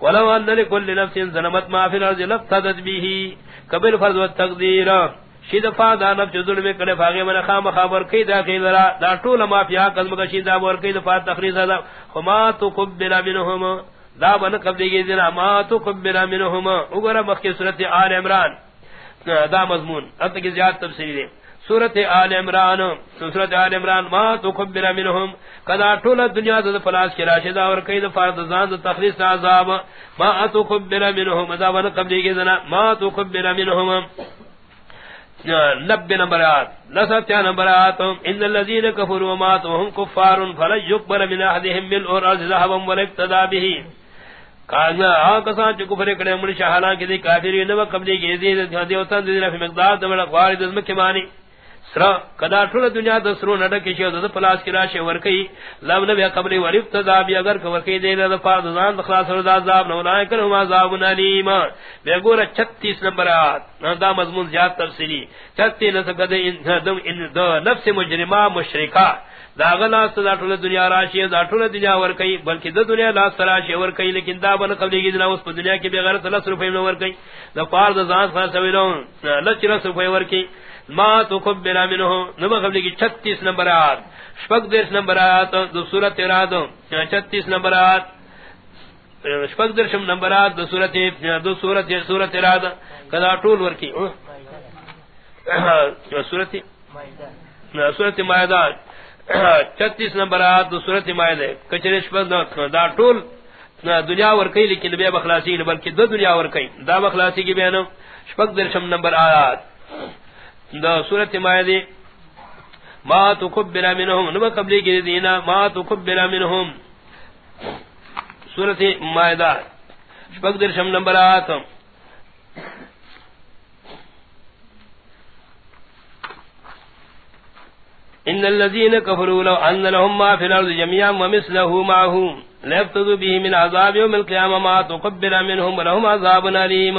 ولو ان لكل نفس ظلمت ما في الارض لفتدت به قبل فرض والتقدير. شید فادا نفس ظلم کرے فاگے من خام خبر کی داخل را. دا طول ما فیا قسم کا شید ور کی دفات تخریص دا. خما تقبل منهم. دا بن قبل کی دنا ما تقبل منهم. اگر مخی صورت آل عمران. دا مضمون. اب تک زیاد تفسیر دے سورت آل عمران سورت آل عمران، ما تقبل منهم کدا طول دنیا دا فلاس کی راشدہ اور کئی دفعہ زان دا تخلیص عذاب. ما تقبل منهم دا بن قبل کی دنا ما تقبل منهم نب نمبرات لسطیا نمبر نمبرات ان الذين كفروا وماتوا، وهم كفار فلن يقبل من احدهم ملء الارض ذهبا ولا ابتدى به کانا آکسان چکو فرے کڑے مڑی شاہلان کی دی کافری نو قبلی کی دی دیوتان دی دی مقدار دمڑا قوارد از مانی. سرا، کدا ٹھول دنیا د سرو نڈ کی شو د پلاس کی راش ورکی لو نبی قبلی ور ابتدا بھی اگر کو ورکی دے د فرض زان خلاص ر عذاب نو نہ کرو عذاب علیم بے گور 36 نمبر دا مضمون زیاد تفصیلی 36 نہ سکدے ان دو نفس مجرمہ مشرکہ دا غلا صدا ٹول دنیا راشی دا ٹول دنیا ور کئی بلکہ دا دنیا لا سراشی ور کئی لیکن دا بن قبلی کی دنا اس دنیا کی بغیر 30 روپے میں ور کئی دا پار دا ذات فاس لچ رس روپے ور کئی ما تقبل منه. نو قبلی کی 36 نمبر آیات شپک درس نمبر آیات دو سورۃ اراد 36 نمبر آیات شپک درشم نمبر آیات دو سورۃ دو سورۃ سورۃ اراد کدا ٹول ور کی سورۃ مائدہ سورۃ مائدہ. چھتیس نمبر آت دو صورت مائدے کچرش پر دا ٹول دنیا ورکی لیکن بے بخلاسی بلکہ دو دنیا ورکی. دا بخلاسی کی بینم شپک درشم نمبر آیات دا صورت مائدے ما تقبل منهم نبا قبلی کی دینا. ما تقبل منهم صورت مائدہ. شپک درشم نمبر آیات ان الذين كفروا لو ان لهم ما في الارض جميعا ومثله معه ليفتدوا به من عذاب يوم القيامه ما تقبل منهم ولهم عذاب اليم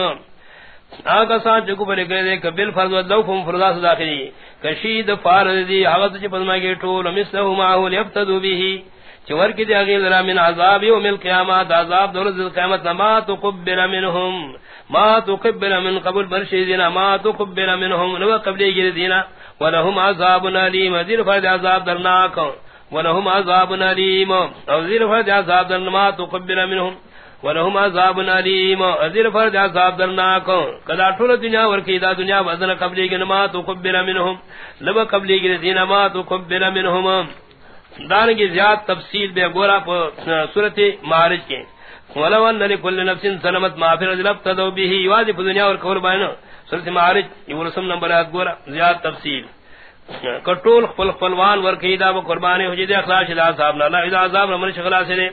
آگا سان چکو پر کرے دے کبل فرض و لوفم فرضا صداخلی کشید فارد دی حغت چی پدما کی ٹول مثلہو معاہو لیفتدو بیہی۔ چور کی دی اغیل را من عذاب یوم القیامات عذاب دورز القیامت ما تقبل منهم ما تقبل من قبل برشیدنا ما تقبل منهم نو قبلی گیر دینا ولهم عذاب علیم ذیر فرد عذاب درناک۔ ولهم عذاب علیم او ذیر فرد عذاب درنما تقبل منهم ولهم عذاب علیم ذیر فرد عذاب درناک. کدا ٹھول دنیا ورکی، دا دنیا بدل قبلی گن ما تقبل منهم. لب قبلی گن دین ما تقبل منهم. دان کی زیاد تفصیل بے گورا سورت معارج کے. ولو ان لكل نفس سلمت ما في الارض لبتدوا به يواجب دنیا اور کور بینو سورۃ معارج یہ رسم نمبر ہے گورا. زیاد تفصیل. کٹول خپل خپلوان ور کیدا و قربانی ہو جی، جے اخلاص اللہ صاحب نہ اللہ اذا عذاب من شغلا سے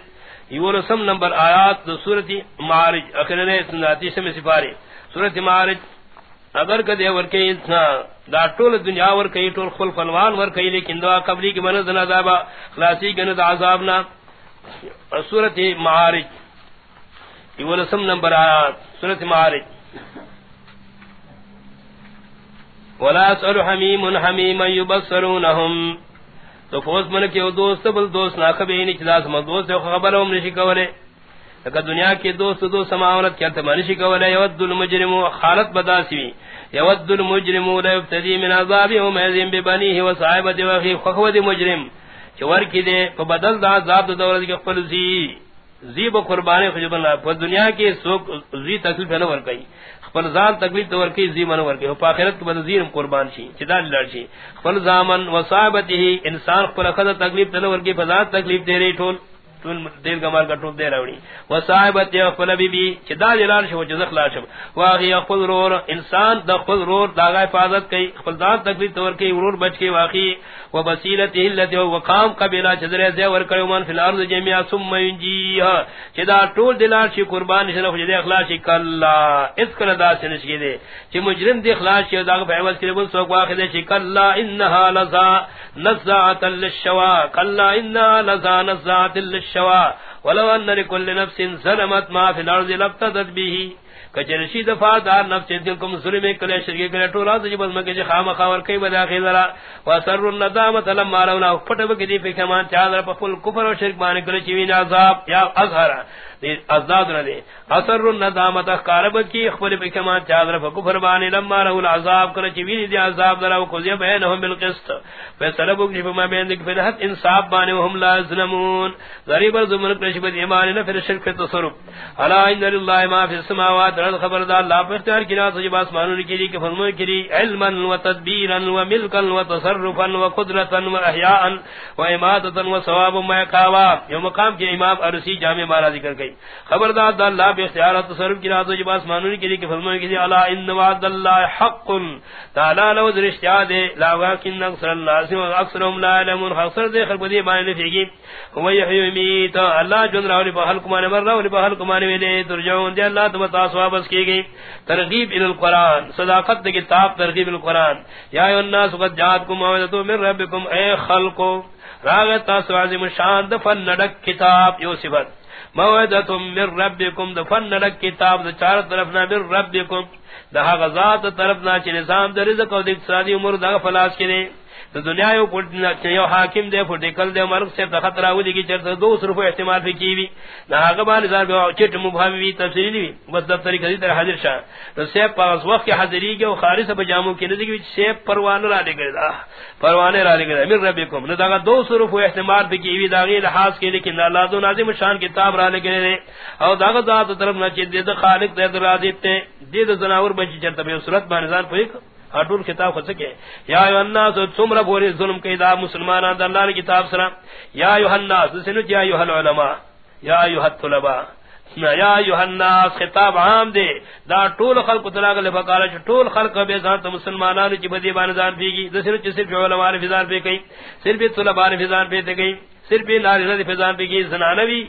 یہ رسم نمبر آیات سورۃ معارج اخر نے سناتی سے سفاری سورۃ معارج، اگر کدے ور کے دا ٹول دنیا ور کئی ٹول خپل خپلوان ور کئی لیکن دعا قبلی کی من دنا عذاب خلاصی گن عذاب نہ۔ سورۃ معارج یہ رسم نمبر آیات سورۃ معارج۔ ولا سر حمیم حمیم یبصرونهم تو فوز من کے دوست، بل دوست نہ کبھی نہیں چلا سم دوست خبر ہم نشی کولے کہ دنیا کے دوست دو سماورت کیا تم نشی کولے یود المجرم خالت بداسی یود المجرم لا یبتدی من عذاب یوم ذم ببنیه وصاحبته واخی خخود مجرم. چور کی دے کو بدل دا عذاب دولت کے خپل زی. زی بو قربانی خجب اللہ دنیا کے سوک زی تکلیف نہ ور کئی. خپل ځان تکلیف تو ورکی زیمن ور کی او اخرت کے زیرم قربان شي، چې چدا لړ شي. خپل ځامن وصابته انسان خپل خدای تکلیف دل ور کی فزا تکلیف دے ټول. ٹول ٹول گمار کا دے راوی وصابت خپل بی بی چدا جلال شو جز اخلاص واغی خپل رور انسان د خپل رور داغه حفاظت کئی خپل ذات تکلیف تو ورکی ورور بچ کے واقعی وبصیرته التي هو قام قبیلہ چدرے سے ور کرے من فی الارض جميعا ثم ينجيها چدا ٹول دلال شی قربان شنو خجدے اخلاص کلا. اس کلا دا سنش کی دے چ مجرم دی اخلاص شی دا فیوز کرے بل سو واخذ شی کلا انها لذا نزعت للشوا، کلا انها لذا نزعت للشوا. شوا. ولو ان لكل نفس ظلمت ما في الارض لابتدت به. کجرشی دفاع دار نفس دل کم ظلم کلے شرکی کلے ٹولا تو جب مکہ جی خام خاور کئی بدا خیزرا واسر الندامت لما رونا پھٹ بکی دی فکرمان چادر پا فل کفر و شرک بانے کلے چوین عذاب. یا اظہر. ازداد نہ دے اثر الندامت قارب کی خبر بکما چادر فکفر بانی لما له العذاب کر چ وی دی عذاب درا کو زی بینهم بالقسط۔ فیصلہ بو کی فما بین دی فر حق انصاف بانی وهم لا ظلمون غریب زمن کش بد ایمان نہ پھر شرک تصرف۔ الا ان لله ما فی السماوات والارض خبردار لا پر اختیار کنا تو جب اسمانوں کی دی کہ فرمائے کی علما و تدبیرا و ملکا و تصرفا و قدرتا و احیاء و اماتتا و ثواب ما کاوا یہ مقام کے امام ارسی جامع مارا ذکر گئی۔ خبردار اللہ بے اختیار تصرف کی رات جب اسمانوں کی دی کہ فرمائے کی الا ان وعد اللہ حق تعالی لو درشتیا دے، لا واکن اکثر الناس و اکثرهم لا علمون خسر دے خلق دی معنی فیگی هو یحیی میت اللہ جن راوی بہل کمان مر راوی بہل کمان ویلے، ترجعون دے اللہ تم تاسوا بس کی گئی۔ ترغیب ال القران صداقت دے کتاب ترغیب القران یا ایھا الناس، قد جاءتکم موعظۃ من ربکم، اے خلقو، راغت تاسوا عظیم شان، دفن نڈک کتاب، یو صفت۔ موعدتم من ربکم دا فن لک کتاب دا چار طرفنا من ربکم دا غزات طرفنا چی نظام دا رزق و دا اقتصادی امور دا فلاس کرے تو دنیا یو پڑھنا چیو حاکم دے پھٹے کل دے مرگ سے خطر او دی کی چرتا دو صرف احتمال پہ کی بھی نہ غبان زار بہ چٹ مبہمی تفصیلی بھی بس دفتری کدی طرح حاضر شاہ تو سے پاس وقت کی حاضری کے خارج سے جامو کی ندی کی سے پروان را لے گئے پروانے را لے گئے امیر ربکم نہ دا دو صرف احتمال پہ کی بھی داغی لحاظ کے لیکن اللہ ذو نازم شان کتاب را لے گئے او دا ذات طرف نہ چے دے خالق دے راضی تے دے زناور بچ چرتا بے صورت بانزان پہ اٹول کتاب خود سکے یا ایو الناس تمرا بوری ظلم کے دا مسلمانان دا اللہ کتاب سلام یا ایو الناس سنو یا ایو العلماء یا ایو الطلباء یا ایو الناس خطاب عام دے دا طول خلق تلاغ لفقارا چھ طول خلق بے ذات مسلمانان چھ بدی بانزان پی گی دا سنو چھ صرف علماء فضان پی گئی صرف طلباء فضان پی گئی صرف ناری رضی فضان پی گئی زنانوی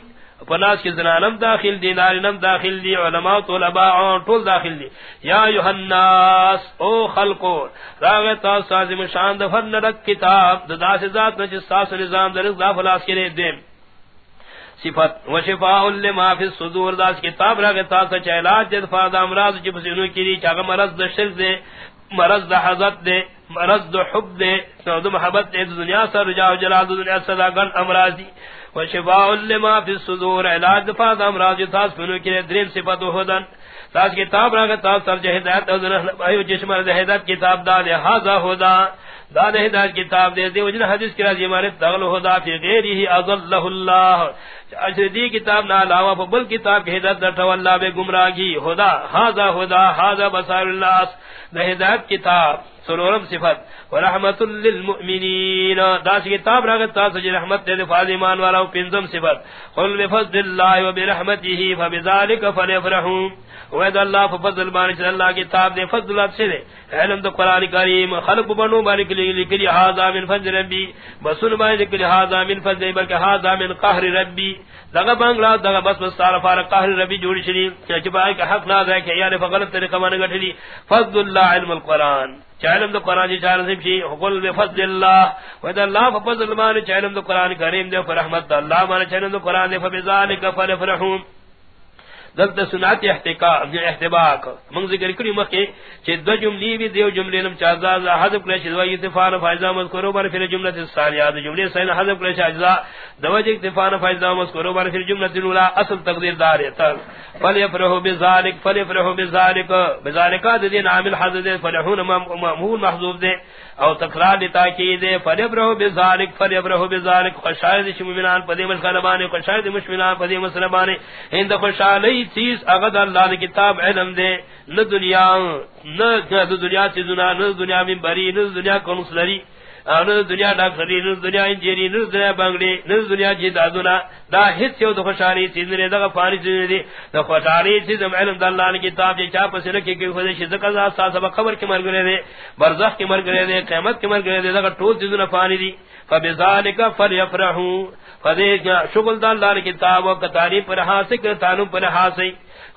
پناس کی زنانم داخل دی نارینم داخل دی علماء، طلباء طول داخل دی یا ایوہ الناس، او خلقو راغتا سازم شان دفر نرک کتاب دا دا سے ذات نجس ساس نظام در دا فلاس کے لیے دیم صفت و شفاء لما فی الصدور، دا کتاب راغتا سا چہلات جد فادا امراض چی پسینو کی دی چاگا مرض دا شرک دے مرض دا حضرت دے مرض دا حب دے دو محبت دے دنیا سر رجاو جلال دنیا صدا گن امراض دی وشفاء لما في الصدور. علاج دفاع امراض تاس فنو کی دریم صفت ہدن تاس کتاب راگ تاس سر ہدایت او جسم ہدایت کتاب دا دے ہذا ہدا دا دے ہدایت کتاب دے دے وجن حدیث کی راضی ہمارے تغل ہدا فی غیر غیرہ اضلہ اللہ اجدی کتاب نہ علاوہ بل کتاب کی ہدایت در اللہ بے گمراہی ہدا ہذا ہدا ہذا بصائر الناس. دے ہدایت کتاب. سرورم صفت. ورحمت للمؤمنین. داس کتاب راگت تاس جی رحمت دے فاض ایمان والا پنزم صفت. قل بفضل اللہ و برحمته فبذالک فلفرحون وید اللہ فضل بانچ اللہ کتاب دے فضل آپ سے دے. علم دو قرآن کریم. خلق بنو بارک لکلی حاضا من فضل ربی. بسن بارک لکلی حاضا من فضل بلکہ حاضا من قہر ربی. دغه بنگلا دغه بس بس تعالی فار قهر ربی جوړ شری چې پای کا حق نہ ده کہ یعنی فغلط طریقہ باندې غټلی فضل الله علم القران چالم دو قران جی چار سے شی حقل بفضل اللہ و اللہ فضل مان چالم دو قران کریم دے رحمت اللہ مان چالم دو قران دے فبذالک فرحون دلتا سنات احتباق. من ذکر کری مخی چی دو جملی بھی دیو جملی نم چازا حضب کلی چی دو اتفان فائزا مذکرو بار فی جملت الثانیہ. دو جملی سین حضب کلی چی اجزا دو جی اتفان فائزا مذکرو بار فی جملت الاولا اصل تقدیر دار ہے فلیفرحو بذالک فلیفرحو بذالک. بذالکا دین عامل حضر دے فلحون مامون محضوب دے. او تکرار دی تاکید فربرہ بذالک فربرہ بذالک. خوشاید شمومنان پدی مسلمان خوشاید مشمنان پدی مسلمان ہند خوشالی چیز اغد اللہ نے کتاب علم دے، نہ دنیا نہ دنیا سے دنیا نہ دنیا میں بری نہ دنیا کو مسلری نہ دنیا ڈاکٹری نہ دنیا انجینئر نہ دنیا بنگلی نہ دنیا جی دادونا دا ہت یو دو خوشحالی چیز نے دا فانی چیز دی دا خوشحالی چیز علم د اللہ کی کتاب جی چا پس نے کہ خود شد کا ذات سا سب خبر کے مر گئے دے، برزخ کے مر گئے دے، قیامت کے مر گئے دے، دا ٹول چیز نہ فانی دی۔ فبذالک فلیفرحوا فدی شغل د اللہ کی کتاب و تعریف پر حاصل تانو پر حاصل۔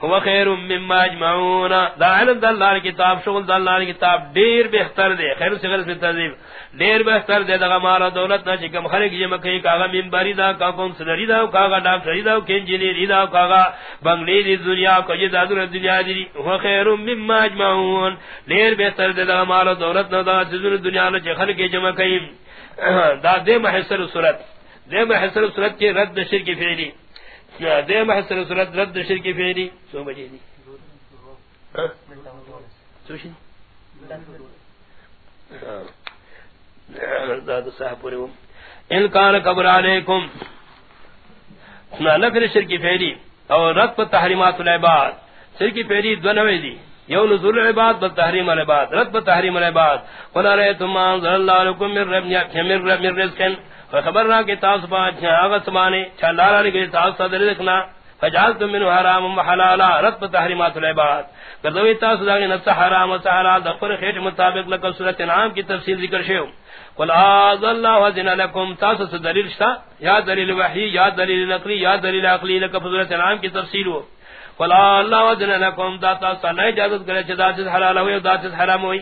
هو خیر مما اجمعون۔ دا علم د اللہ کتاب، شغل د اللہ کتاب دیر بہتر دے، خیر سے غلط تنظیم۔ دیر بہتر دے دا مال دولت نہ چکم خلق جے مکئی کاغا منبری دا کا کون سدری دا، کاغا ڈاکٹر دا کہ انجینئر دا، کاغا بنگلی دی دنیا کو جے دادر دنیا دی. هو خیر مما اجمعون. دیر بہتر دے دا مال دولت نہ دا دنیا نہ خلق جمع کئی دا دے محسر صورت. دے محسر صورت کے رد شرک فعلی. دے محسن صورت رد شرک فیری سو بجے دی. سوشی داد صاحب پورے ان کان قبر علیکم۔ نفر شرک فیری اور رد پر تحریمات العباد۔ شرک فیری دو نوے دی۔ یو نزول العباد بل تحریم العباد۔ رد پر تحریم العباد۔ قل رأيتم ما انزل الله لكم من رب من رب من رزق خبر را کہ تاس با آغا سمانے چھلارا لگے تاس صدر رزقنا فجعلتم منه حرام وحلالا. رد تحریمات العباد. کردوی تاس داغی نفس حرام و حلال دخور خیٹ مطابق لکا صورت انعام کی تفصیل ذکر شیو. قل آذ اللہ وزن لکم. تاس سے دلیل شتا یا دلیل وحی، یا دلیل نقلی، یا دلیل عقلی لکا صورت انعام کی تفصیل ہو قل آز اللہ وزن لکم. تاس سے نئے جازت کرے چھتا سے حلال ہوئی و داس حرام ہوئی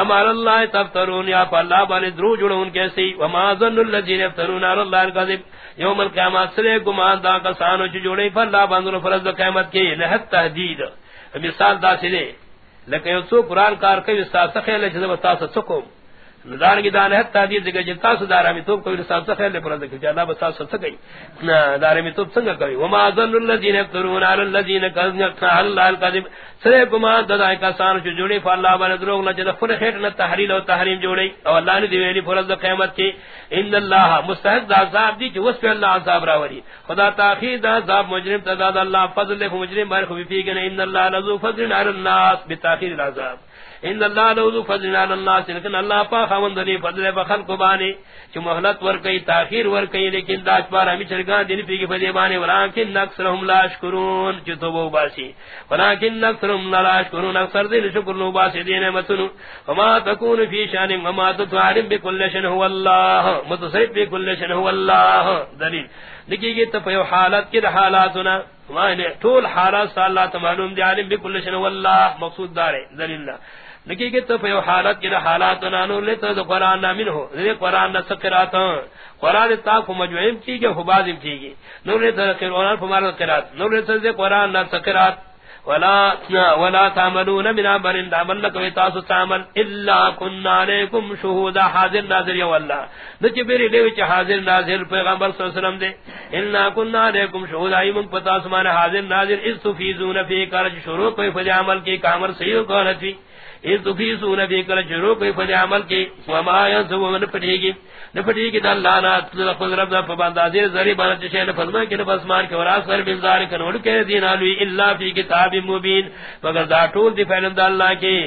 امر اللہ تفترون، یا اللہ بانے درو جڑون کیسی. وما ظن الذین یفترون علی اللہ الکذب یوم القیامت سرے گمان دا کسانو چ جوڑے پر اللہ باندر فرض قیامت کی لہت تحدید. مثال دا سلے لیکن یو سو قرآن کار کئی استاد سخیل ہے جزب سکم. سکو کی دان ہے تعدید دیگر جتا سدارا میں تو کوئی رسال سے خیر لے پر کہ اللہ بس سب سے گئی۔ دار میں تو سنگ کری وما ظن الذين يفترون على الذين كذبوا الله الكذب سرے گما ددائے کا سان جو جوڑی ف اللہ بن دروغ نہ جد فر خیر نہ تحریل و تحریم جوڑی او اللہ نے دیوی فرض قیامت کی۔ ان اللہ مستحق عذاب دی کہ اس پہ اللہ عذاب راوری۔ خدا تاخیر عذاب مجرم، تزاد اللہ فضل لے مجرم بار خوبی پی کہ ان اللہ لذو فضل على الناس، بتاخیر العذاب۔ ان اللہ لو فضل علی الناس لیکن اللہ پا خوند دی فضل بخل کو بانی چ مہلت ور کئی تاخیر ور کئی لیکن داج پار ہم چرگا دین پی کی فدی بانی ولکن نکثرهم لا شکرون چ تو وہ باسی۔ ولکن نکثرهم لا شکرون، اکثر دین شکر نو باسی، دین متن وما تكون فی شان وما تعلم بكل شان هو الله متصرف بكل شان هو الله دلیل۔ لکی گی تو پیو حالت کی حالاتنا معنی طول حالات اللہ تمام دی عالم بكل شان والله مقصود دار دلیل اللہ نکی کہ تو پیو حالت کی حالات نانو لے تو قرآن نامن ہو لے قرآن نہ سکرات قرآن تا کو مجمعیم کی گے حبازم کی گے نور لے تو قرآن فمارا قرات نور لے تو قرآن نہ سکرات ولا ولا تعملون من امر عمل لك وتاسو تعمل الا كنا عليكم شهودا حاضر ناظر يا الله نچ بری لے وچ حاضر ناظر پیغمبر صلی اللہ علیہ وسلم دے. الا كنا عليكم شهودا ایمن پتا سمان حاضر ناظر. اس تفیزون فی کارج شروع کوئی فج عمل کی کامر صحیح کو نتی اس شروع کوئی عمل کی، وما گی خود رب دا زری بانت شہن فرما کے وراس نوڑ کے دین آلوی اللہ فی کتاب مبین. مگر دا دی دا اللہ کی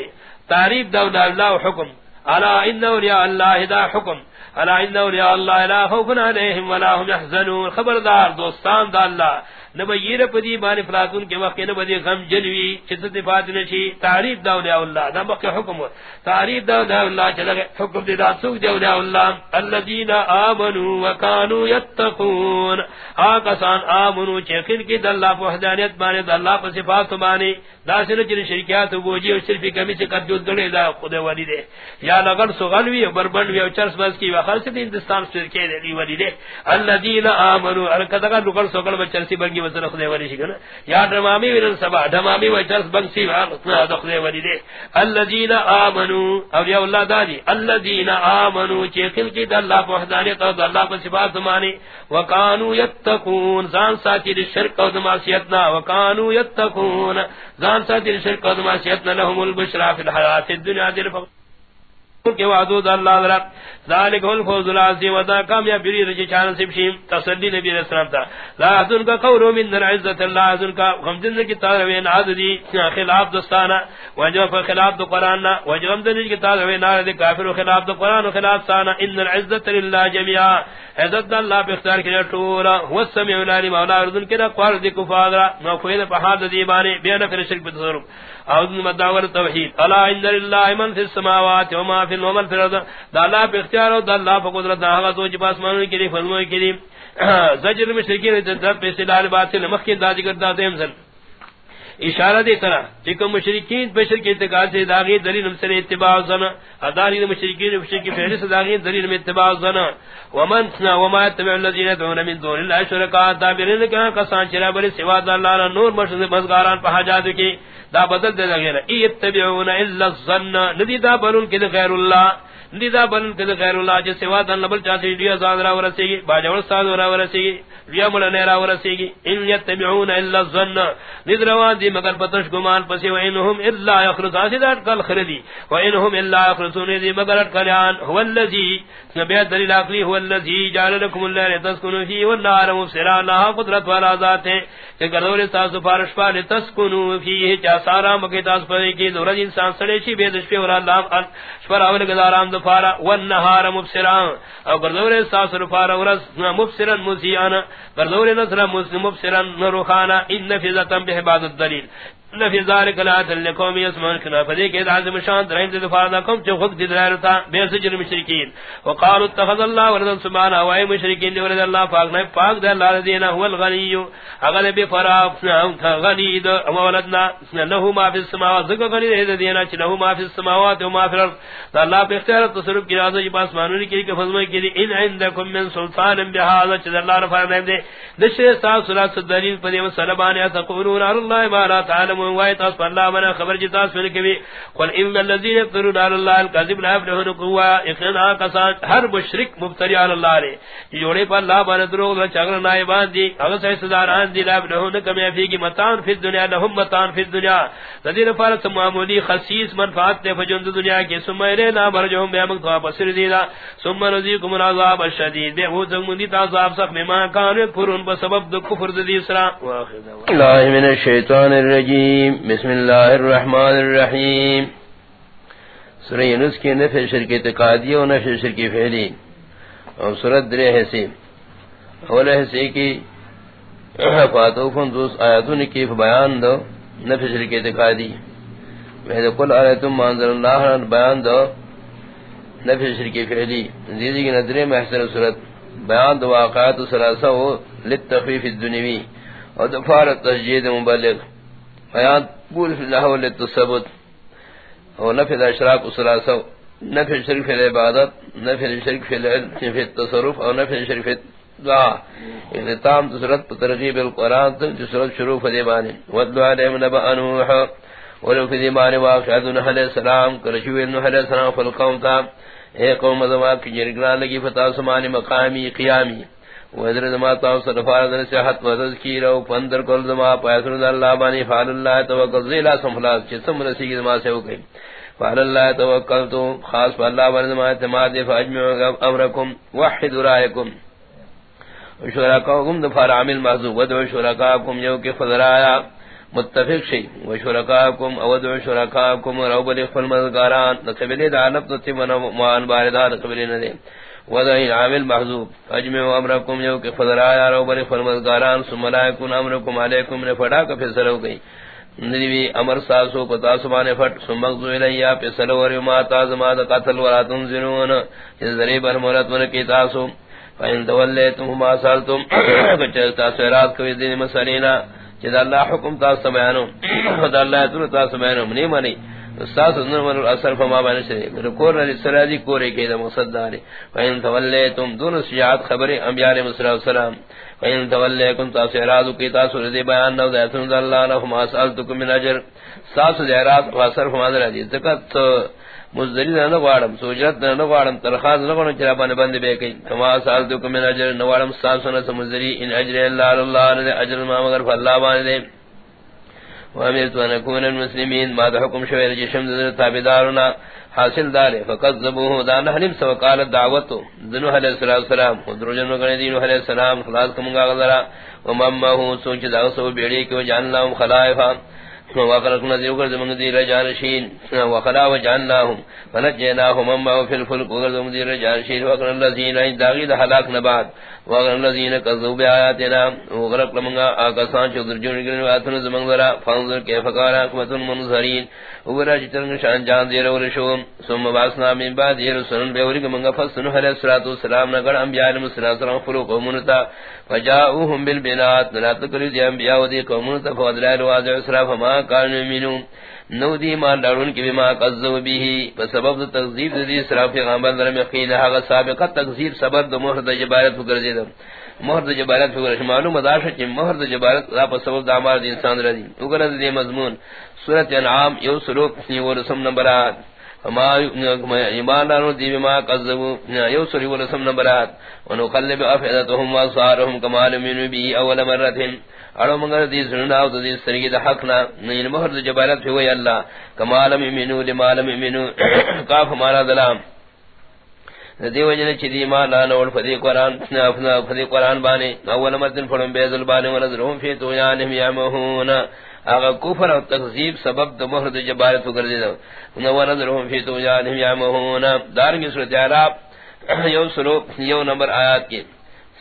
تعریف دا اللہ حکم. ان اولیاء اللہ دا حکم. ان اولیاء اللہ لا خوف علیہم ولا هم يحزنون خبردار دوستان دا اللہ. نبیر پدی بانی فلاتون کے وقت نبدی غم جنوی چت صفات نشی تعریف دا اولیاء اللہ دا مکہ حکم تعریف دا اولیاء اللہ چلا گئے حکم دی دا سوک دا اولیاء اللہ الذین آمنوا وکانوا یتقون آقسان آمنوا چیخن کی دا اللہ وحدانیت بانی دا اللہ پر صفات بانی دا سن چن شرکیات بوجی اور صرفی کمی سے قد جو دڑے دا خود ولی دے یا لغن سغلوی و بربنوی و چرس بس کی وخلص دی ہندوستان شرکی دے ولی دے الذین آمنوا ارکتگا لغن سغل بچرسی بنگی کی وزن خدای ولی شگنا یا دمامی ورن سبا دمامی و جرس بنسی و خدای ولی دے. الذین آمنو اولیاء اللہ دادی، الذین آمنو چیخل کی در اللہ پا وحدانیت اور در اللہ پا صفات زمانی. وکانو یتقون، زان ساتی دی شرک و دماسیتنا وکانو یتقون، زان ساتی دی شرک و دماسیتنا لهم البشرا فی الحیات الدنیا دل کہ وعدو دا اللہ ذرا ذالک الفوز العظیم وذا کامیاب بری رجی چان سبشیم تصدی نبی علیہ السلام تا. لا اذن کا قول من العزت اللہ اذن کا غمدن کی تعالی عددی خلاف دستانہ وجو خلاف دو قران وجو کی تعالی نار کافر خلاف دو قران و خلاف سانا. ان العزت لله جميعا عزت اللہ پہ اختیار کیا ٹورا هو السميع العليم مولا اذن کی قوار دی کفار نو کوئی پہاد دی بانی بے نہ پھر شرک تصرف اعوذ مداور توحید. الا ان لله من في السماوات وما في الارض في الارض دا اللہ پہ اختیار اور دا اللہ پہ قدرت، دا ہوا تو جب آسمانوں آسمان کی فرمائے کی زجر مشرکین تے پہ سلال باطل مخکین دا ذکر دا دیم سن. اشارہ دی طرح کہ مشرکین بشر کے اعتقاد سے داغی دلیل ہم سے اتباع زنا اداری مشرکین بشر کی فعل سے داغی دلیل میں اتباع زنا۔ ومن سنا وما تبع الذين يدعون من دون الله شركاء تابعين كان ہاں کسان چرا بل سوا اللہ نور مرشد مزگاران پہا پہاجات کی، دا بدل دے لگے نا اتبعون الا الظن، ندی دا بنون کہ غیر اللہ۔ دیدا بن کد غیر اللہ جس سوا دن نبل چاہتے دیا جی زان را ورسی گی باجور ساز را ورسی گی دیا مل نیرا ورسی گی ان یتبعون الا الظن. ندروان دی مگر پتش گمان پسی و انہم الا یخرص آسیدات کل خردی. و انہم الا یخرصون دی مگر اٹکلیان، هو اللذی. نبیت دلیل اقلی، هو اللذی. جعل لکم اللہ لتسکنو فی والنار مفسران لها قدرت والا ذات ہے کہ گردور ساز فارش پا لتسکنو فی چا سارا مکی تاس پدی کی، دورج انسان سڑے چی بید شپی ورہ اللہ شپر اول گزاران دفارا والنهار مبصرا. او گردور ساس رفارا ورس مبصرا مزیانا. گردور نصر مبصرا نروخانا، ان فی ذاتم بحباد الدلیل. نفی ذالک لا تلکوم یسمان کنا، فدی کے عظیم شان درین دے فرض کم چ خود دی دایرتا بے سجن مشرکین۔ وقالوا اتخذ الله ولد سبحانه و ای مشرکین دی ولد اللہ، پاک نے پاک دے اللہ دینا هو الغنی۔ اگر بے فراق غنی دو ولدنا له ما فی السماوات ذکر غنی دے دینا چ له ما فی السماوات و ما فی الارض۔ اللہ پہ اختیار تصرف کی راز جی پاس مانونی کی، کہ فضل کی ان عندکم من سلطان بهذا چ اللہ رفع دے۔ دشے سا سلات دلیل پدی و سلبان یا تقولون اللہ ما لا تعلم اللہ خبر جتا سن قل ان الذين يفترون على الله الكذب لا يفلحون قوا کسان ہر مشرک مفتری علی اللہ نے جوڑے پر اللہ بنا درو چغر نائبان دی اگر سے صداران دی، لا يفلحون کما فی کی متان فی الدنیا، لهم متان فی الدنیا. تدیر فرت معمولی خصیص منفعت تے فجند دنیا کے سمیرے نہ برجہم بے مقتا بصر دیدا ثم رزقكم العذاب الشدید. بے وہ زمندی عذاب سخت. میں کان فرون بسبب کفر دی سرا واخذ اللہ من الشیطان الرجیم. الرحیم بسم اللہ الرحمن الرحیم سورہ یونس کی نفع شرک اعتقادی و نفع شرک فعلی. اور سورت درے حصے اول حصے کی فاتوفن دوس آیاتون کی بیان دو نفع شرک اعتقادی. وحید قل آیتم مانظر اللہ بیان دو نفع شرک فعلی. زیدی کی ندرے محسر سورت. بیان دو، واقعات سلاسہ و لتخفیف الدنوی اور دفارت تسجید مبلغ. بیان پور فی اللہ ولی تصبت او نفی دا اشراق سلاسو نفی شرک فی العبادت نفی شرک فی العلم فی التصرف او نفی شرک فی دعا اختتام تصرت ترغیب القرآن تصرت شروع فی دیبانی ودلو علیم نبا انوح ولو فی دیبانی واقعات نح علیہ السلام کرشوی نح علیہ السلام فالقوم تا اے قوم ازماب کی جرگلان لگی فتا سمانی مقامی قیامی۔ وذر زما تا صدفار در صحت و تذکیر او پندر کول زما پیسر اللہ بانی فعل اللہ توکل ذیلا سمفلاس چ سم رسی زما سے ہو گئی فعل اللہ توکل تو خاص پر اللہ بانی زما اعتماد فاجمع امرکم وحد رایکم شرکاکم دفار عامل محذوب ودعو شرکاکم یو کہ فضرایا متفق شی و شرکاکم او ودعو شرکاکم رب لخفل مذکاران نقبلی دعنب نتیمنا معان باردان نقبلی ندیم وذین عامل محذوب اجمع امرکم یو کہ فضل آیا رو بر فرمزگاران سملائکن امرکم علیکم نے پھڑا کہ فیصل ہو گئی ندیوی امر ساسو پتا سمان پھٹ سمغزو الیا فیصل ور ما تازما قتل ورا تنزلون جس ذریب المولت من کی تاسو فین تولیتم ما سالتم کچھ تاسو رات کوئی دین مسلینا جد اللہ حکم تاسو بیانو خدا اللہ تر تاسو بیانو منی منی استاد نور اثر فما بن سے رکور علی سراجی کورے کے مصدار فین تولیتم دون سیات خبر انبیاء علیہ السلام فین تولیکم تاسراد کی تاسر دی بیان نو ذاتن اللہ لهم اسالتکم من اجر ساس زیرات واثر فما در دی جی. زکات مزدری نہ واڑم سوجرت نہ واڑم ترخاص نہ کون چرا بن بند بے کئی. کما اسالتکم من اجر نہ واڑم ساس نہ سمزری ان اجر اللہ اللہ نے اجر ما مگر فاللہ بان دے. وامرت ان اكون المسلمين. ما حكم شوير جشم تابعدارنا حاصل دار. فكذبوه. دان حلم سو قال دعوت ذنو علیہ الصلوۃ والسلام. درجن گنے دین علیہ السلام خلاص کم گا غذرا ومما هو سوچ دا سو بیڑی کہ جان اللہ خلائفہ وقرقنا ذکر زمن دی رجالشین وخلا وجعناهم فنجيناهم مما في الفلك. زمن الذين نبات وغن الذين كذبوا بآياتنا وغرق لمنگا آکسان چو درجون گرن واتن زمان ذرا فانظر كيف كان عاقبة المنظرين وبرا جتن شان جان دیر ورشو ثم باسنا من بعد یہ رسولن بیوری منگا فسن علیہ الصلوۃ والسلام نگڑ انبیاء علیہ السلام فلو قومنتا فجاءوهم بالبنات لا تقروا دی انبیاء ودی قومنتا فضلال واضع اسرا فما كانوا منهم نو دی مان دارون کی بما قذو به. بسبب تکذیب دی اسراف پیغمبر در میں قیل ہے سابقہ تکذیب سبب دو مہر د جبارت کو گرزید مہر د جبارت کو گرش معلوم اداش کہ مہر د جبارت لا سبب دامار دی انسان رضی اگر دی مضمون. سورۃ انعام یو سلوک نی ور سم نمبر فما ایمان دارو دی بما قذبوا یو سری ولسم نبرات ونقلب افئدتهم واصارهم كما لم ينبي اول مره اڑو مگر دی سننا او دی سرگی دا حقنا، نین مہر دی جبالت ہوئی اللہ كما لم يمنوا لما لم يمنوا مالا دلام دی وجہ چ دی ما لا نور فدی قران افنا فدی قران بانے اول مدن فرم بیذل بانے ونظرهم فی تو یانهم یمهون اگر کفر اور تکذیب سبب د مہر جبارت کر دے نو ونظرهم فی تو یانهم یمهون دار کی صورت اعراب یو سرو یو نمبر آیات کی.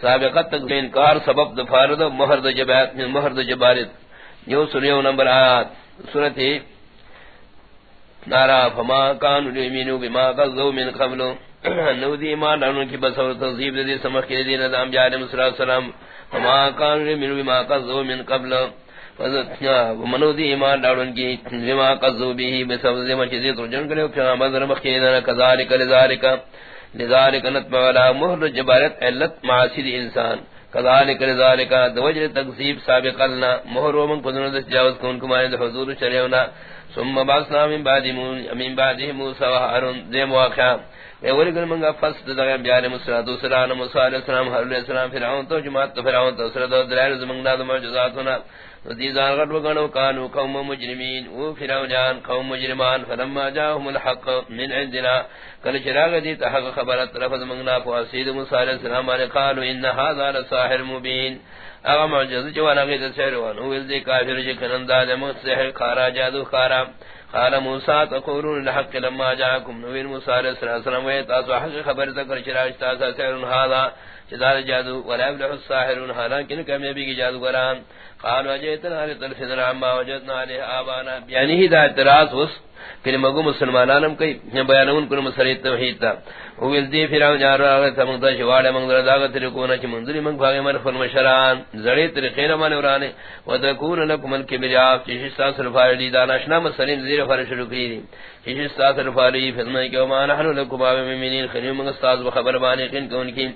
سابقت تک انکار سبب د فارد مہر جبارت من مہر جبارت. یو سرو نمبر آیات. سورت نارا فما کانوا یمینو بما قذوا من قبلوا نو دی ایمان انو کی بس اور تذیب دی سمخ کے دی، نظام جار مصری السلام ہما کان من بما قذو من قبل. منو دی ایمان ڈاڑن کی بما قذو به بسبب دی مچ تو جن کرے کہ بدر مخین کذالک لذالک. لذالک نت ولا مہر جبارت علت معاصی انسان کذالک لذالک دوجر تکذیب سابقنا مہر و ومن قدرت تجاوز کون کمائے حضور شریعنا ثم باسنا من بعد من بعد موسی و هارون ذی مواقع اولی گل منگا فصد دا بیان مسرات و سلام، موسی علیہ السلام ہر علیہ السلام، فرعون تو جماعت تو فرعون تو. سرد و دلائل زمنگنا دا معجزاتنا. دی زان غد وگنو کانو قوم مجرمین. او قوم مجرمان. فلما الحق من عندنا. کل چراغ دی تحق خبرت فواسید علیہ السلام علیہ قالو ان هذا لساحر مبین. اغا معجز جوانا غید سحر وانو ویل کافر جی جکنن دا سحر جادو خارا قال موسى تقولون الحق لما جاءكم نبي موسى عليه السلام ويتاسو حق خبر ذكر شراج تاسا سحر هذا چدار جادو، ولا يبلع الساحرون حالانکہ کم نبی کی جادوگران قالوا جئتنا لتلفنا عما وجدنا عليه آبانا. یعنی ہدایت راز اس کہ مگو مسلمانانم کئی بیانون کن مسرید توحید تا۔ ویل دی فرعون جار راغ تمن دا شواڑ من در داغ تر کو نہ منذری من بھاگے مر فرم شران زڑی تر خیر من ورانے۔ و تکون لكم الكبرياء چش ساسر فاڑی دانشنا مسلم زیر فر شروع کری کی چش ساسر فاڑی فرمائے کہ ما نحن لكم امنین خیر من استاد خبر بانے کن کون کی۔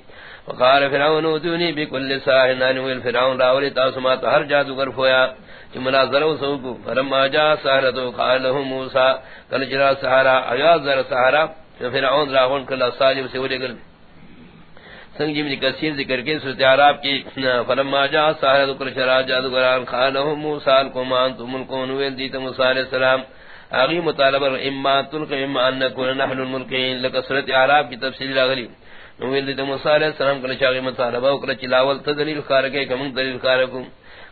وقال فرعون ودوني بكل ساحر۔ نانو الفرعون راولی تاسمات ہر جادوگر فویا کہ مناظر سو کو فرما جا سحرتو قال له موسی، کل جرا سحرا ایاز ذر سحرا فرعون راغون کلا صالح سے ولے گل سنگ جی کثیر ذکر کے سورۃ اعراف کی فرما جا سحرتو کل جرا جادوگران، قال له موسی کو مان تم کو نو دیت موسی علیہ السلام. اگی مطالبہ اما تلک اما ان نكون نحن الملكين لکثرت اعراف کی تفصیل اگلی نویل دیتا موسیٰ علیہ السلام، کل چاگی مطالبہ وکل چلاول تا دلیل خارکے کمن دلیل خارکو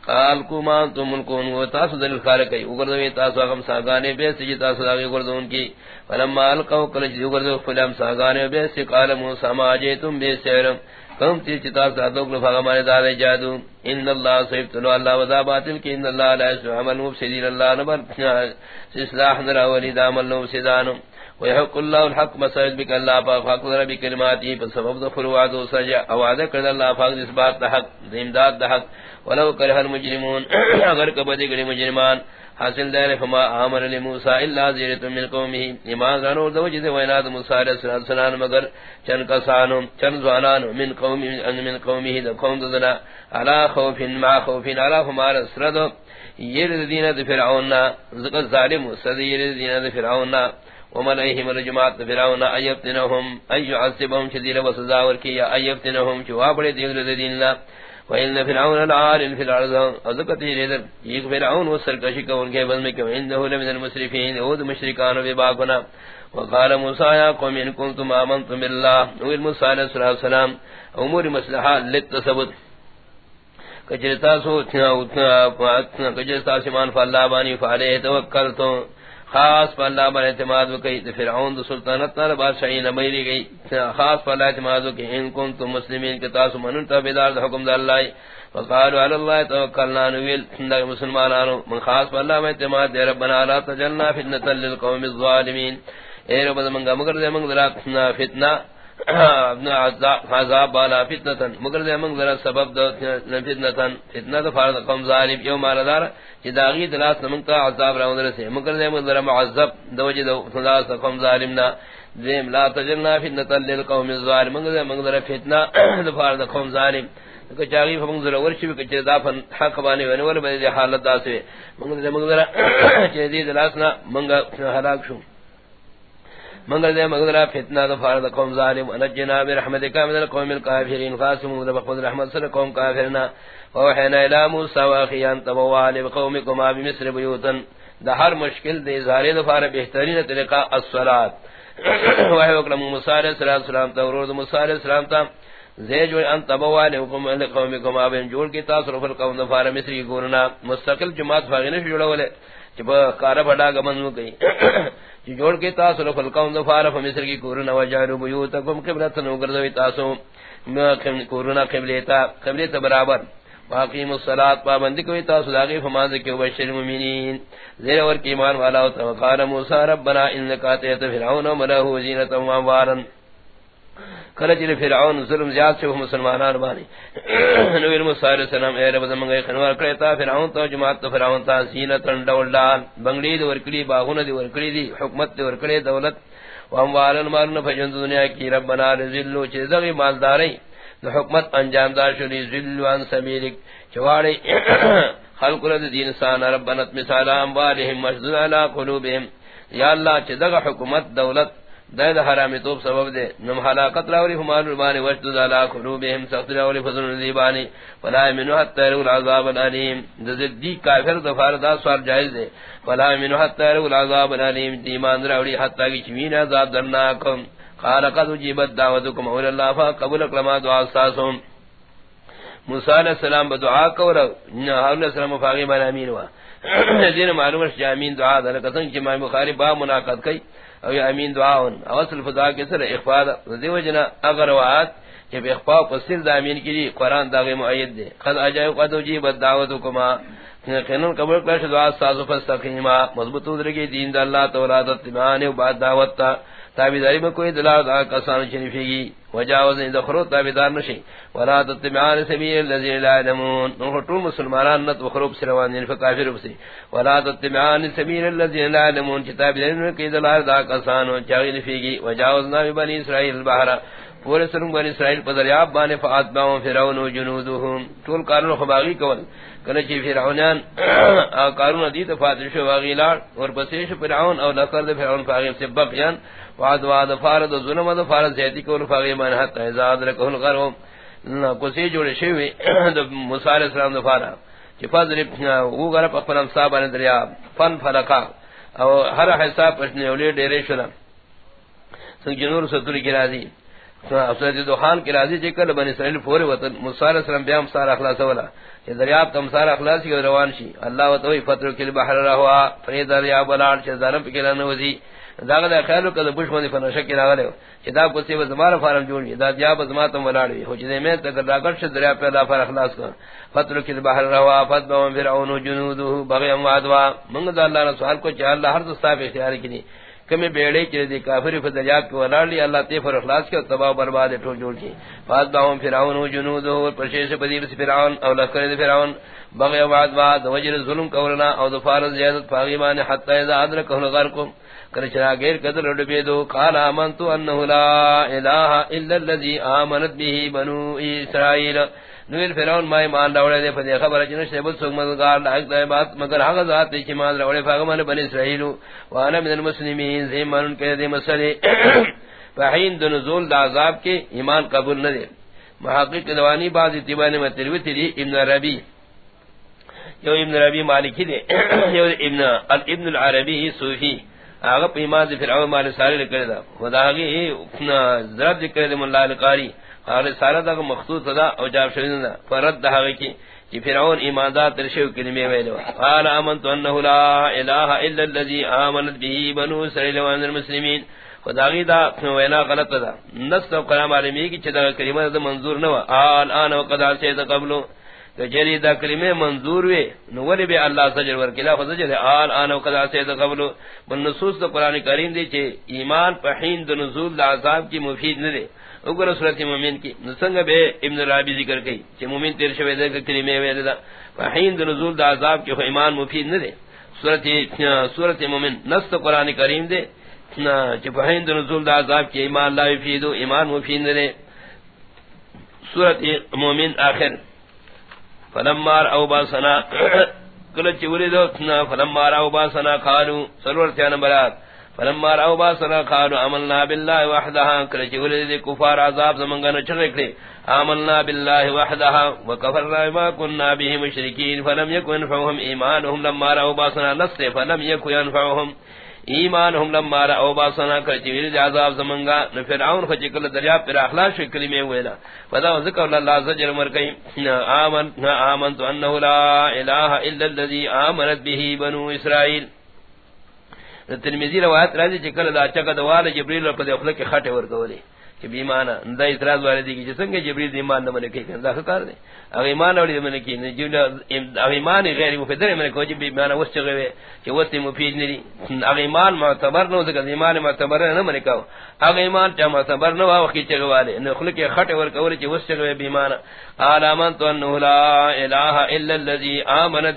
قال کو ما تو ملکون و تاسو دلیل خارکے اگردوی تاسو اغم ساگانے بیس جی تاسو داگی اگردون کی۔ فلما القو کل جی چی اگردو فلم ساگانے بیس قال موسیٰ ما جیتم بیس سیرم کم تیر چی تاسو ادوک لفاق مانے دار جادو۔ ان اللہ صحبتنو اللہ وضا باطل کی، ان اللہ علیہ السلام عمل مفسدین، اللہ نبر اصلاح نرہ ولی دام المفسدانم ويحق الله الحق مسجد بك الله فاق ذرا بكلماته فسبب ظفر وعد وسجع او عد كذا الله فاق اثبات الحق امداد الحق ولو كره المجرمون، اگر كبدي غني مجرمان، حاصل دار فما امر لموسى الا زيره من قومه. ایمان رانو دو جے ویناد موسی علیہ السلام مگر چن کا سانو چن زوانان من قوم ان من قومه د قوم دنا على خوف ما خوف على ہمارا سرد. یہ دین فرعون ذکر ظالم سدیر دین فرعون. وملئهم الجماعت فرعون ايفتنهم اي يعذبهم شديد وسزا وركي ايفتنهم جواب دين دين الله وان فرعون العال في الارض اذكت يدر يك فرعون وسركشي كون کے بل میں کہ انه لمن المسرفين. اود مشركان وباقنا وقال موسى، يا قوم ان كنتم امنتم بالله. والموسى عليه السلام امور مصلحه للتثبت. کجرتا سو اتنا کجرتا سمان فاللہ بانی فعلیہ توکلتوں خاص پر اللہ بر اعتماد وکئی فرعون دو سلطنت نار بادشاہی نمیری گئی۔ خاص پر اللہ اعتماد وکئی۔ ان کن تم مسلمین کے تاسو منن تابدار دا حکم دا اللہ۔ وقالوا علی اللہ توکلنا نویل۔ دا مسلمانانو، من خاص پر اللہ اعتماد دے ربنا لا تجلنا فتنة للقوم الظالمین۔ اے رب دا منگا مگر دے، منگ درا فتنہ۔ عذاب بالا فتنتن مگر دے منگ ذرا سبب دو فتنتن فتنت فارد قوم ظالم. یو ماردار چی داغی دلاس نمنگ تا عذاب راون رسے. مگر دے منگ ذرا معذب دو جی دو قوم ظالمنا دیم لا تجلنا فتنتن للقوم الظالم. مگر دے منگ ذرا فتنہ فارد قوم ظالم. کہ چاغي فمن ذرا ورشي کہ دا فن حق بانی ون ور حالت دا سے منگ دے منگ ذرا چے دی دلاس نا منگا ہلاک شو. مگر دے مگر فتنہ دا فارد قوم ظالم ونجنا برحمتك من القوم الكافرين فاسموا ذا بخذ رحمت سر قوم كافرنا ووحينا الى موسى واخي ان تبوا لقومكما بمصر بيوتا دا ہر مشکل دے ظاہر دا فار بہترین طریقہ الصلاۃ وحی وکرم موسی علیہ السلام تا ورود موسی علیہ السلام تا. زیج ان تبوا لقومكما بين جوڑ کی تاثر فل قوم دا فار مصر کی گورنا. مستقل جماعت فاغنے جوڑا ولے جب کار بڑا گمن گئی. جی جوڑ کے تاسو لو قوم دفار فمصر کی کورونا و وجارو بیوتکم قبلتن وگردوی تاسو کورونا قبلیتا قبلیتا برابر. واقیم الصلاة. پابندی کوئی تاسو داغی فماند کیو بشر ممینین زیر ور کی ایمان والا وقال موسیٰ ربنا انکاتیت فرعون و ملہو زینتا وانوارا کلچ فرعون ظلم زیاد سے مسلمانان بانی نبی موسی علیہ السلام، اے رب زمانہ خنوار کرتا فرعون تو جماعت تو فرعون تا سینتن دولان بنگلی دی ورکلی باغون دی ورکلی دی حکمت دی ورکلی دولت. وهم والن مارن فجن دنیا کی ربنا ذلو چ زغی مالداری حکمت انجام دار شنی ذل وان سمیلک چواڑی خلق رد دین سان ربنا مثالام والہم مشذ علی قلوبہم یا اللہ چ زغ حکمت دولت دید حرامی توب سبب دے نم حلاقت راوری فمان ربانی وجد دالا قلوبهم سخت راوری فضل نزیبانی فلا منو حتی رو العذاب العلیم دزد دی کافر دفار دا سوار جائز دے فلا منو حتی رو العذاب العلیم دیمان راوری حتی کی چمین عذاب درناکم. قال قد جیبت دعوتکم. اول اللہ فا قبول اکلما دعا ساسم موسیٰ علیہ السلام بدعا کورا حول علیہ السلام فاقی من امین ہوا دین معلوم ہے امین دعا دا لکتن چی مائی بخاری با مناقض کئی او امین دعاون اوصل فضا کے سر اخفاء دیو جنا اگر وعد کہ اخفاء پسر دا امین کی دی قرآن دا غی معید دے قد اجائے قد جی اجیب الدعوتکما قنون قبول کرش دعا سازو فستقیما مضبط ادرگی دین دا اللہ تولادت تبعانی و بعد دعوت تا تابیداری میں کوئی دلال دا کسان شریفی گی وجاوز ان دخرو تابیدار نشی ولا تتبعان سبیل الذین لا علمون نو طول مسلمانان نت وخروب سروان دین فکافر بسی ولا تتبعان سبیل الذین لا علمون تابیداری میں کوئی دلال دا کسان چاغی فی گی وجاوزنا بنی اسرائیل البحر۔ پورے سرنگ بنی اسرائیل پر دریاب بانے فاتباؤں فرعون و جنودهم طول قانون خباغی کول۔ کلچی فرعونان قانون دیت فاتر شو واغی لار اور پسیش فرعون او لکر فرعون فاغیم سے بقیان وعد وعد فارد ظلم د فارد زیتی کو فقی من حت ازاد رکو الغرو کو سی جوڑ شوی د موسی علیہ السلام د فارا کہ فضل او غر په خپل صاحب ان دریا. فن فلقا او ہر حساب پشنے ولے ڈیرے شنا سن جنور ستری کی راضی افسر دوخان کی راضی جکل بن اسرائیل فور وطن موسی علیہ السلام بیام سار اخلاص ولا کہ دریا تم سار اخلاص کی روان شی اللہ و تو فتر کل بحر رہوا فرید دریا بلال چ زرم کلا نوزی داغه د خیالو کده بوش باندې فنه شکی راغله چې دا کوڅه به زماره فارم جوړی دا بیا به زما ته ولاړی هو چې مې ته دا ګر ش دریا په لا فر اخلاص کړ فتر کې بحر روا فت بو فرعون جنوده بغي ام ادوا موږ د الله رسول سوال کو چې الله هر څه صاحب اختیار کړي. کمی بیڑے چې د کافر په دریاب کې ولاړی الله ته فر اخلاص کړ تباہ برباد ټول جوړ کی فت بو فرعون جنوده پرشیش پدی فرعون او لکر فرعون. بغي ام ادوا وجر ظلم کولنا او د فارض زیادت پاغیمان حتی اذا ادرکہ ادرک غرقم کرچرا غیر قدر لڈ بیدو قال آمنتو انہو لا الہ الا اللذی آمنت به بنو اسرائیل. نویل فرعون ما ایمان راوڑے دے فدی خبر جنش نبت سوک مدگار لائق دائے بات مگر حق ذات دے چی مان راوڑے فاغمان بن اسرائیل. وانا من المسلمین زیمان ان کے دے مسئلے فحین دو نزول دا عذاب کے ایمان قبول نہ دے محقق دوانی بعض اتبانی متروی تلی ابن ربی. یو ابن ربی مالکی دے یو ابن ابن العربی صوفی. اگر پیمان دی فرعون مال سارے لکھے دا. خدا گی ضرب ذکر دی مولا القاری اور سارا دا مخصوص دا او جاب شوین دا. فرد دا کی کہ فرعون ایماندار ترشو کلمے ویلو قال امنت انه لا اله الا الذي امنت به بنو اسرائيل وان المسلمين خدا گی دا وینا غلط دا. نص قرآن عالمی کی چدا کلمہ دا منظور نہ آل ان وقد سے قبلو. جری دا کلمہ منظور وے نو ولی بے اللہ سجر ور کلا خود جے آل ان وقدا سے قبل من نصوص دا قران کریم دی چے ایمان پہ ہین نزول دا عذاب کی مفید نہ دے اوگر سورۃ مومن کی نسنگ بے ابن رابی ذکر کی چے مومن تیر شوی دے کلمہ وے دا پہ ہین نزول دا عذاب کی ایمان مفید نہ دے سورۃ سورۃ مومن. نص قران کریم دے چے پہ ہین نزول دا عذاب کی ایمان لا یفید ایمان مفید نہ دے سورۃ مومن آخر. فلمار او باسنا. کل چوری دو فلمار او باسنا قالو. سرور تیان برات فلما راو باسنا قالوا عملنا بالله وحدها كل ولد كفار عذاب زمنگن چرکلے آمنا بالله وحدها وكفرنا ما كنا به مشركين فلم يكن فهم ايمانهم لما راو باسنا نص فلم يكن ينفعهم ایمان ہم لما را او باسنا کل ولد عذاب زمنگا فرعون کل دریا پر اخلاص کلمے ویلا فدا ذکر اللہ زجر مر کئی آمن تو انه لا الہ الا الذي آمنت به بنو اسرائیل. ترمذی روایت راځي چې کله دا چکه دواله جبريل په خپل کې خټه ورکولې کہ اعتراض والے دی کہ سنگ جبریل ایمان نہ منے کہ دا کار دے۔ اگر ایمان منے کہ ایمان غیر منے کو جب ایمان وس چگے کہ وس مفید نہیں۔ اگر ایمان معتبر نہ کہ ایمان معتبر نہ منے کہ اگر ایمان چا معتبر نہ کہ چگے والے، نہ خلق خٹ ور کور کہ وس چگے بیمان علامت لا الہ الا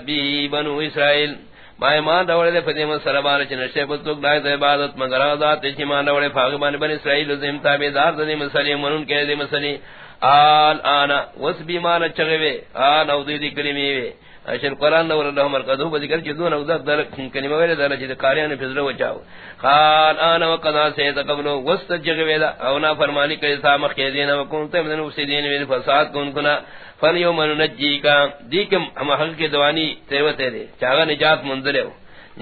به بنو اسرائیل۔ ما ایمان داوڑے دے فدیم سربان چ نشے بتوک دای دے عبادت، مگر ذات چ ایمان داوڑے فاغبان بن اسرائیل زم تابع دار دے مسلم منن کے دے مسلی آل آنا، وس بیمان چگوے آ نو دی کلمی وے۔ اشر قران نور اللہ مرکزو بذکر جدون او در کلمہ ویل در جد کاریان فزر وچاو قال انا وقضا سید قبل وست جگوے او نا فرمانی کہ سامخ کے دین و کنت من المفسدین ویل فساد کون کنا۔ فلیوم ننجی کا دیکم ہم حق کے دوانی تیوتے دے۔ چاگا نجات منظر ہو۔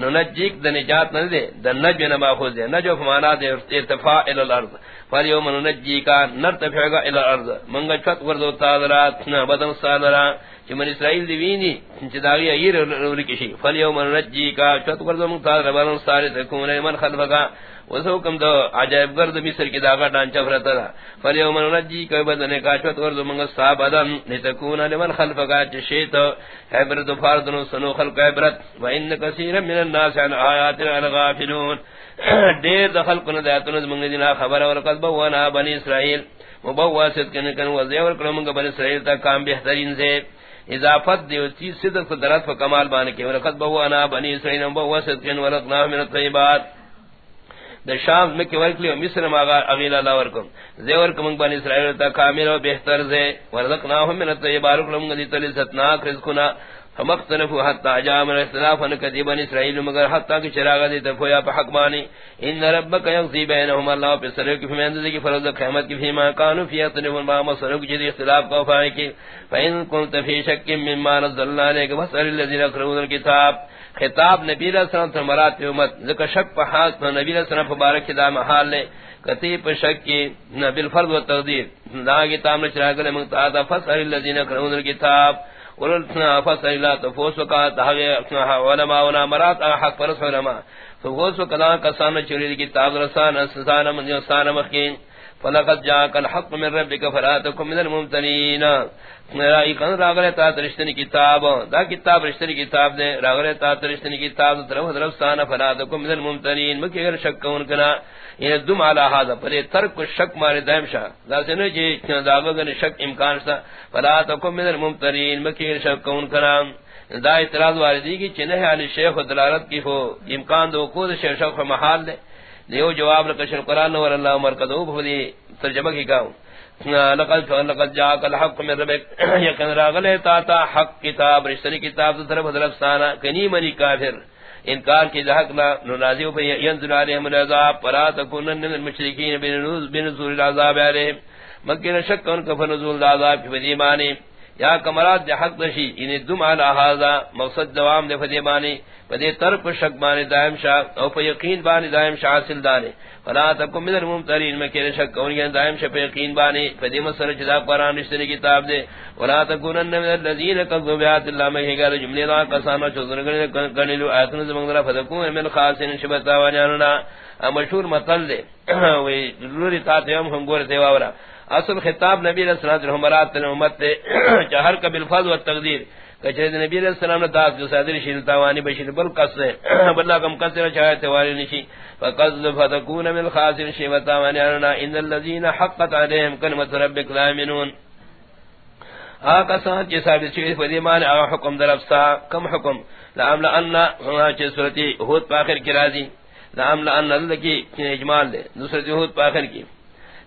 ننجیک د نجات نہ دے د نجو نہ ماخذ دے۔ نجو فمانا دے، ارتفاع الى الارض۔ فلیوم ننجی کا نرتفع الى الارض۔ منگا چت وردو تادرات نہ بدن سادرا کہ من اسرائیل دی وینی چ داغی ایر لکشی فلیوم ننجی کا چت وردو متادر بدن سارے تکون من خلفگا وسو کم دو عجائب گرد مصر کی داغا ڈانچا فرتا دا فلیوم ننجی کا بدن کا چت وردو منگا سا بدن. لتکون لمن خلفگا چ شیت عبرت فاردن سنو خلق عبرت. وان کثیر من الناس عن آیاتنا الغافلون دیر دخل کن دیاتون از منگی دینا خبر اور ورقص بوانا بنی اسرائیل. مبواسد کن کن وزیور کن منگا بنی اسرائیل تا کام بہترین سے اضافت دیو چیز صدق درات و کمال بانے کے ورقت بہو انا بنی اسرائیل بہو صدقین ورقنا من الطیبات د شام میں مکه ورکلی او مصر ماغا اغیل اللہ ورکم۔ زیور کوم بنی اسرائیل تا کامل و بہتر زی ورزقناهم من الطیبات لهم دی تلذتنا رزقنا۔ فمختلفوا حتى جاء من اختلاف ان كذب اسرائيل مگر حتى کہ چراغ دی تفویا په حق مانی ان ربک یقضی بینهم الله په سر کی فمند دی فرض قیامت کی فیما كانوا فی اطلب ما مسر کی دی اختلاف کو فائ کی. فین كنت فی شک مما نزلنا علیک فسر الذين يقرؤون الكتاب. خطاب نبی علیہ السلام سے مراد امت، ذکر شک په حق نبی علیہ السلام مبارک دا محال لے. کتی په شک کی نبی الفرض و تقدیر. دا کتاب نے چراغ لے منتا فسر الذين يقرؤون الكتاب. ولنا فصلا لا تفوس کا تہے علماء ونا مرات حق پر علماء فوس کلا کسان چری کی تاغرسان اسسان من سان مخین فلقد جاءك الحق من ربك فلا تكن من الممتنين. میرا ایکن راغلے تا ترشتنی کتاب. دا کتاب رشتنی کتاب دے. راغلے تا ترشتنی کتاب طرف طرف سان فلا تکم من الممتنین مکی اگر شک کون کنا. یہ دم علی هذا پر ترک شک مارے دائم شاہ. دا سنے جی داغن شک امکان سا فلا تکم من الممتنین مکی اگر شک کون کنا. دا اعتراض واردی کی چنہ علی شیخ دلالت کی ہو. امکان دو کو شیخ شیخ محال دے. دیو جواب لکشن قرآن ور اللہ مرکدو بھودی ترجمہ کی کہوں لقد لقد جاءك الحق من ربك يقن راغله تا تا حق کتاب، رشتنی کتاب طرف طرف سانا، کنی منی کافر. انکار کی حق نہ نازیو پہ ينزل عليهم العذاب فلا تكونن من المشركين بنزول بنزول العذاب عليهم مکہ شک ان کا فنزول العذاب کی بدیمانی یا کمرات دے حق دشی ان دم علی هذا مقصد دوام دے فدی فدیمانی پدے ترک شک مانے دائم شاہ او پہ یقین بانی دائم شاہ حاصل دانے فلا تکم من الممترین، میں کہ شک اور یہ دائم شاہ شپ یقین بانی فدی مسر جدا قران رشتے کتاب دے۔ ولا تکونن من الذین کذبوا بیات اللہ، میں گار جملے دا کسانو چوزن گنے لو ایتن زمن در فدکون من خاصین شبتا وانانا مشہور مطل دے، وی لوری تا تیم ہم گور دیوا ورا۔ اصل خطاب نبی علیہ الصلوۃ والسلام امت تے چہر کا بالفضل والتقدیر کچھ نبی علیہ السلام نے داد جو صادر شین تاوانی بشیر، بل قص بلا کم قصر چاہے تواری نشی۔ فقد فتكون من خاسر شی وتاوانی ان الذين حقت عليهم كلمه ربك لا يؤمنون۔ آقا سات جی ثابت شوید فدی آقا حکم در افسا، کم حکم۔ لعم لأننا چی صورتی حود پاخر کی رازی لعم لأننا لکی اجمال دے دوسرتی حود پاخر کی۔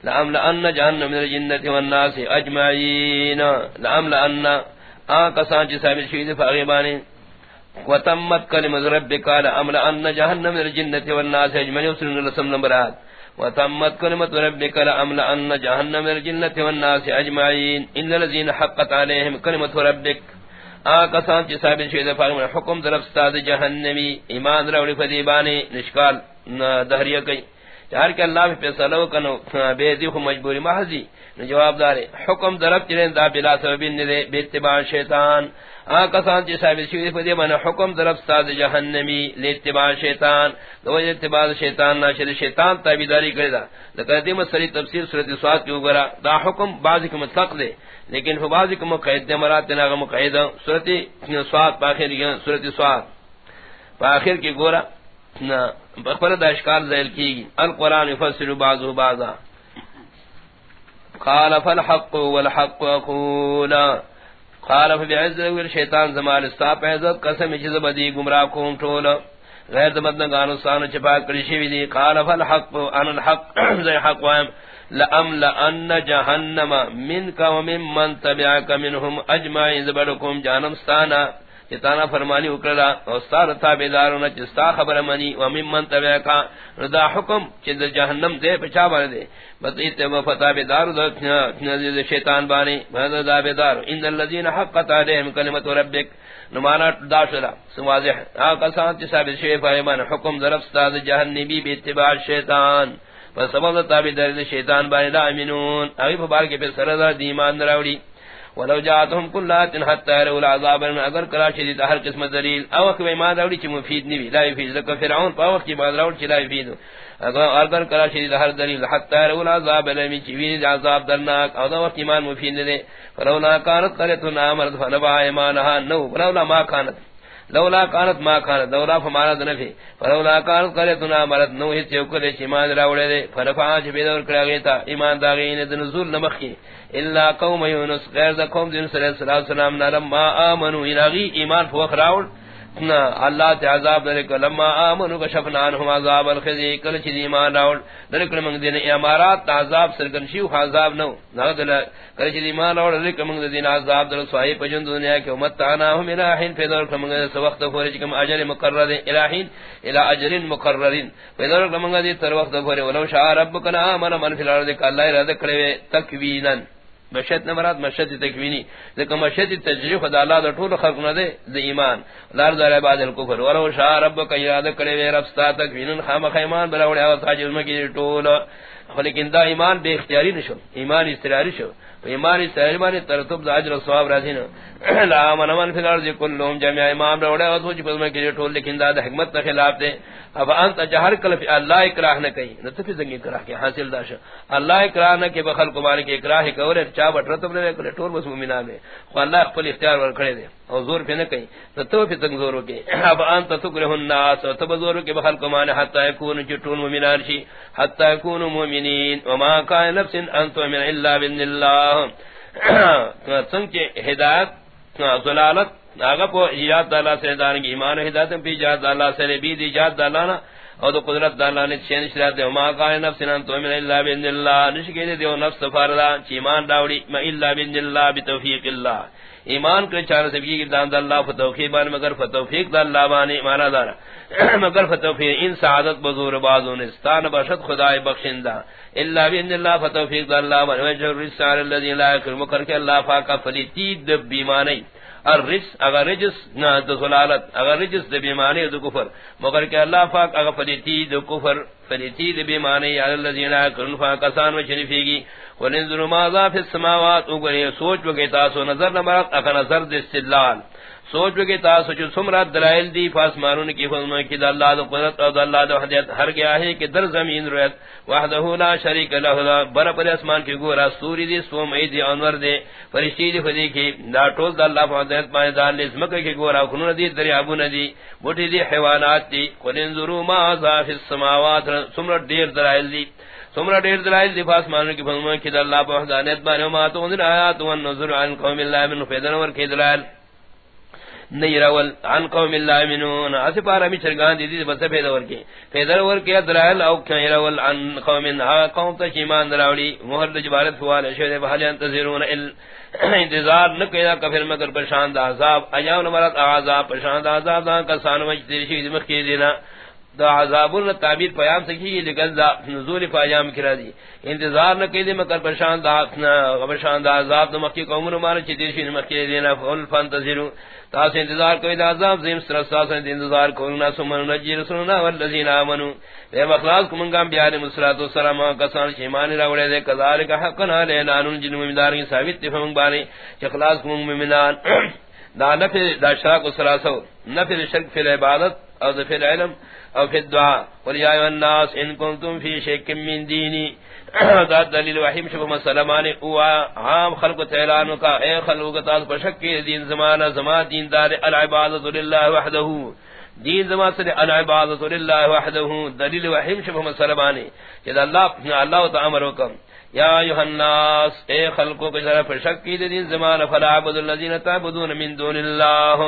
لعم لأننا جہنم من الجنة والناس اجمعین لعم لأننا آقا سان چی ثابت شوید فاغیبانی وتمت كلمة ربك على أمر أن جهنم من الجنة والناس أجمعين. وسلم لسم نمبرات وتمت كلمة ربك على أمر أن جهنم من الجنة والناس أجمعين. إن الذين حقت عليهم كلمة ربك. آقسان چی ثابت شوید فاغم حکم طرف ستاد جہنمی ایمان روڑی فدیبانی نشکال دہریہ کئی چار کہ اللہ پہ سلو کنو بے دیخ مجبوری محضی. جواب دارے حکم درب چرین دا بلا سببین ندے بے اتباع شیطان. آکسان چی صاحب شوید فدی من حکم درب ستاد جہنمی لے اتباع شیطان. دو اتباع شیطان ناشد، شیطان تابیداری کردا لکہ دیم سری تفسیر صورت سواد کی اگرہ دا حکم بعضی کی مطلق دے لیکن ہو فبازی کو مقید دے مرات دینا مقید. صورت سواد پاخر صورت سواد. پاخر کی گورا بخبر دا اشکال زیل کی گی القرآن فصل بعضو بعضا. قال فالحق والحق اقولا قال فبعز ویر شیطان زمان استاپ عزت، قسم چیز بدی گمراہ کون ٹولا غیر دمدن گانو سانو چپا کرشی وی دی. قال فالحق ان الحق زی حق وائم لأملأن جہنم منك ومن من تبعك منهم اجمعين زبركم جانم ستانا. چتانا فرمانی اکرلا استار تابدارون چستا خبر منی ومن من تبعك ردا حکم چند جہنم دے پچا بار دے بطیت وفتا بدار دا شیطان بانی بہت دا بدار ان الذين حقت عليهم كلمة ربك نمانا داشرا سواضح آقا سانتی ثابت شیف ایمان حکم ضرب ستاد جہنمی بی اتباع شیطان. فسبب تابع در شیطان بانی لا امنون اگی فبار کے پہ سردہ دیمان نراوڑی ولو جاتهم كلات حتى يروا العذاب اگر کرا شدید ہر قسم ذلیل او کہ ما داوری چ مفید نہیں لا یفید. ذک فرعون پاو کی ما داوری چ لا یفید. اگر اگر کرا شدید ہر ذلیل حتى يروا العذاب لم چوین عذاب درناک. او وقت ایمان مفید نہیں فلولا كانت قريتنا امرت فنبا ایمانها نو. فلولا ما كانت لولا كانت ما كانت دورا فمارا دنفي فلولا كانت قريتنا مرت نو هي چوکل ایمان راوڑے دے. فرفا چ بیدور کرا گیتا ایمان داغین دنزول نمخی الا قوم یونس، غیر ذ قوم دین صلی اللہ علیہ وسلم نرم ما امنو الہی ایمان فوخ راوڑ. اللہ تے عذاب دے کہ لما امنو کشفنا انهم عذاب الخزي کل چھ ایمان راوڑ در کل منگ دین امارات عذاب سرگن شیو عذاب نو۔ نغدل کل چھ ایمان راوڑ در کل منگ دین عذاب در سوئی پجن دنیا کہ امت انا ہم الہین پیدر کل منگ دین وقت فورج کم اجر مقرر الہین الى اجر مقررین۔ پیدر کل منگ دین تر وقت فورج ولو شاء ربک امن من فی الارض، کہ اللہ ارادہ کرے تکوینا۔ مشت نمرات مشت تکوینی. لیکن مشت تجریح خدا اللہ دا طول خلق نہ دے دا ایمان. لار دا عباد الکفر ولو شاء ربک ایراد کرے وے رب ستا تکوینن خام خیمان بلاوڑی آواز حاجز مکی طول لیکن دا ایمان بے اختیاری نشو. ایمان استراری شو. ایمان استراری بانی ترتب دا عجر صواب رازی نو لا من من فی الارض کلهم جمع ایمان بلاوڑی آواز حاجز مکی طول لیکن دا دا حکمت تا خلاف دے اب انت جہر کل فی اللہ اکراہ نہ کئی نہ تفی زنگی اکراہ کے حاصل داش اللہ اکراہ نہ کہ بخل کو مال کے اکراہ کرے چا بٹ رتب لے کلے ٹول بس مومنا میں خو اللہ خپل اختیار ور کھڑے دے او زور پہ نہ کئی تو تو پھر تنگ زور کے اب انت تکرہ الناس. تو تب زور کے بخل کو مال حتا یکون جٹون مومنان شی حتا یکون مومنین وما کان نفس انت من الا بن اللہ سنگ ہدایت، ضلالت آگا پو ایجاد دالا سے دان کی ایمان ہدایت پی ایجاد دالا سے بید ایجاد دالانا او دو قدرت دالا نے چین شرات دے، وما قال نفس ان تو من الا باذن الله. نشکے دے دیو نفس فردا چ ایمان داوڑی ما الا باذن الله، بتوفیق اللہ. ایمان کے چار سے بھی دان اللہ فتوفیق بان مگر فتوفیق اللہ بان ایمان دار مگر فتوفیق ان سعادت بزور بازون استان بشد خدائے بخشندہ۔ الا باذن الله فتوفیق اللہ بان وجر الرسال الذي لا يكرم کر کے اللہ پاک فلیتی دب بیمانی الرجس اگر رجس نہ ذلالت اگر رجس دے بیمانی دو کفر۔ مگر کہ اللہ پاک اگر فلیتی دو کفر فلیتی دے بیمانی یا الذین کن فاکسان و شریفیگی ولنظر ما ذا فی السماوات اوگرے سوچ وگے تاسو، نظر نمرات اگر نظر دے استدلال. سوچ کے تا سوچ سمرات دلائل دی فاس مارون کی فرما کہ اللہ دو قدرت اور اللہ دو حدیت ہر گیا ہے کہ در زمین رویت. وحدہ لا شریک لہ بر پر اسمان کی گورا سوری دی سو مئی دی، انور دے فرشتی دی خدی کی دا ٹول دا اللہ فضیلت پائے دا لز مکہ کی گورا کنون دی دریابو ندی بوٹی دی حیوانات دی قل انظروا ما ذا فی السماوات سمرات دیر دلائل دی سمرا دیر دلائل دی فاس مانو کی فرما کہ اللہ وحدانیت بارے ما تو ان آیات و النظر عن قوم اللہ من فیدن ور کی دلائل نیرول عن قوم اللہ منون اسی پارا می چرگان دی دی بس پیدا ور کی پیدا ور کی درائل او نیرول عن قوم ها قوم تا ایمان دراولی مہر جبارت فوال شہد بہل انتظرون ال انتظار نہ کیدا کفر مگر پرشان دا عذاب ایاون مرات عذاب پرشان دا عذاب دا کسان وچ تیری شی مخ دینا دا عذاب ال تعبیر پیام سکی لگل دا نزول پیام کرا دی. انتظار نہ کیدے مگر پرشان دا اپنا پرشان دا عذاب دا مکی قوم مار چ دیشی مخ کی دینا فل فانتظرون تاس انتظار کوئی دا عذاب زیم سر ساس انتظار کونا سمن نجی رسولنا والذین آمنوا اے مخلاص کو منگا بیان مسلات والسلام کسان ایمان راوڑے دے، کذالک حقنا لینا ان جن مومنان کی ثابت فهم بانی. کہ اخلاص کو مومنان دا نفی دا شرک و سلاسو. نفی شرک فی العبادت او دا فی العلم. او فی الدعاء. قل یا ایوہ الناس ان کنتم فی شک من دینی. دا دلیل وحیم شبہ مسلمان او عام خلق تعلانو کا اے خلق تاز پشک دین زمانہ زمان دین دار العبادت للہ وحدہو دین زمان سے العبادت للہ وحدہ. دلیل وحیم شبہ مسلمانی. کہ اللہ اللہ تعالی امر حکم یا ایھا الناس، اے خلقو کے ذرا شک کی دین زمان فلعبد اللذین تابدون من دون اللہ.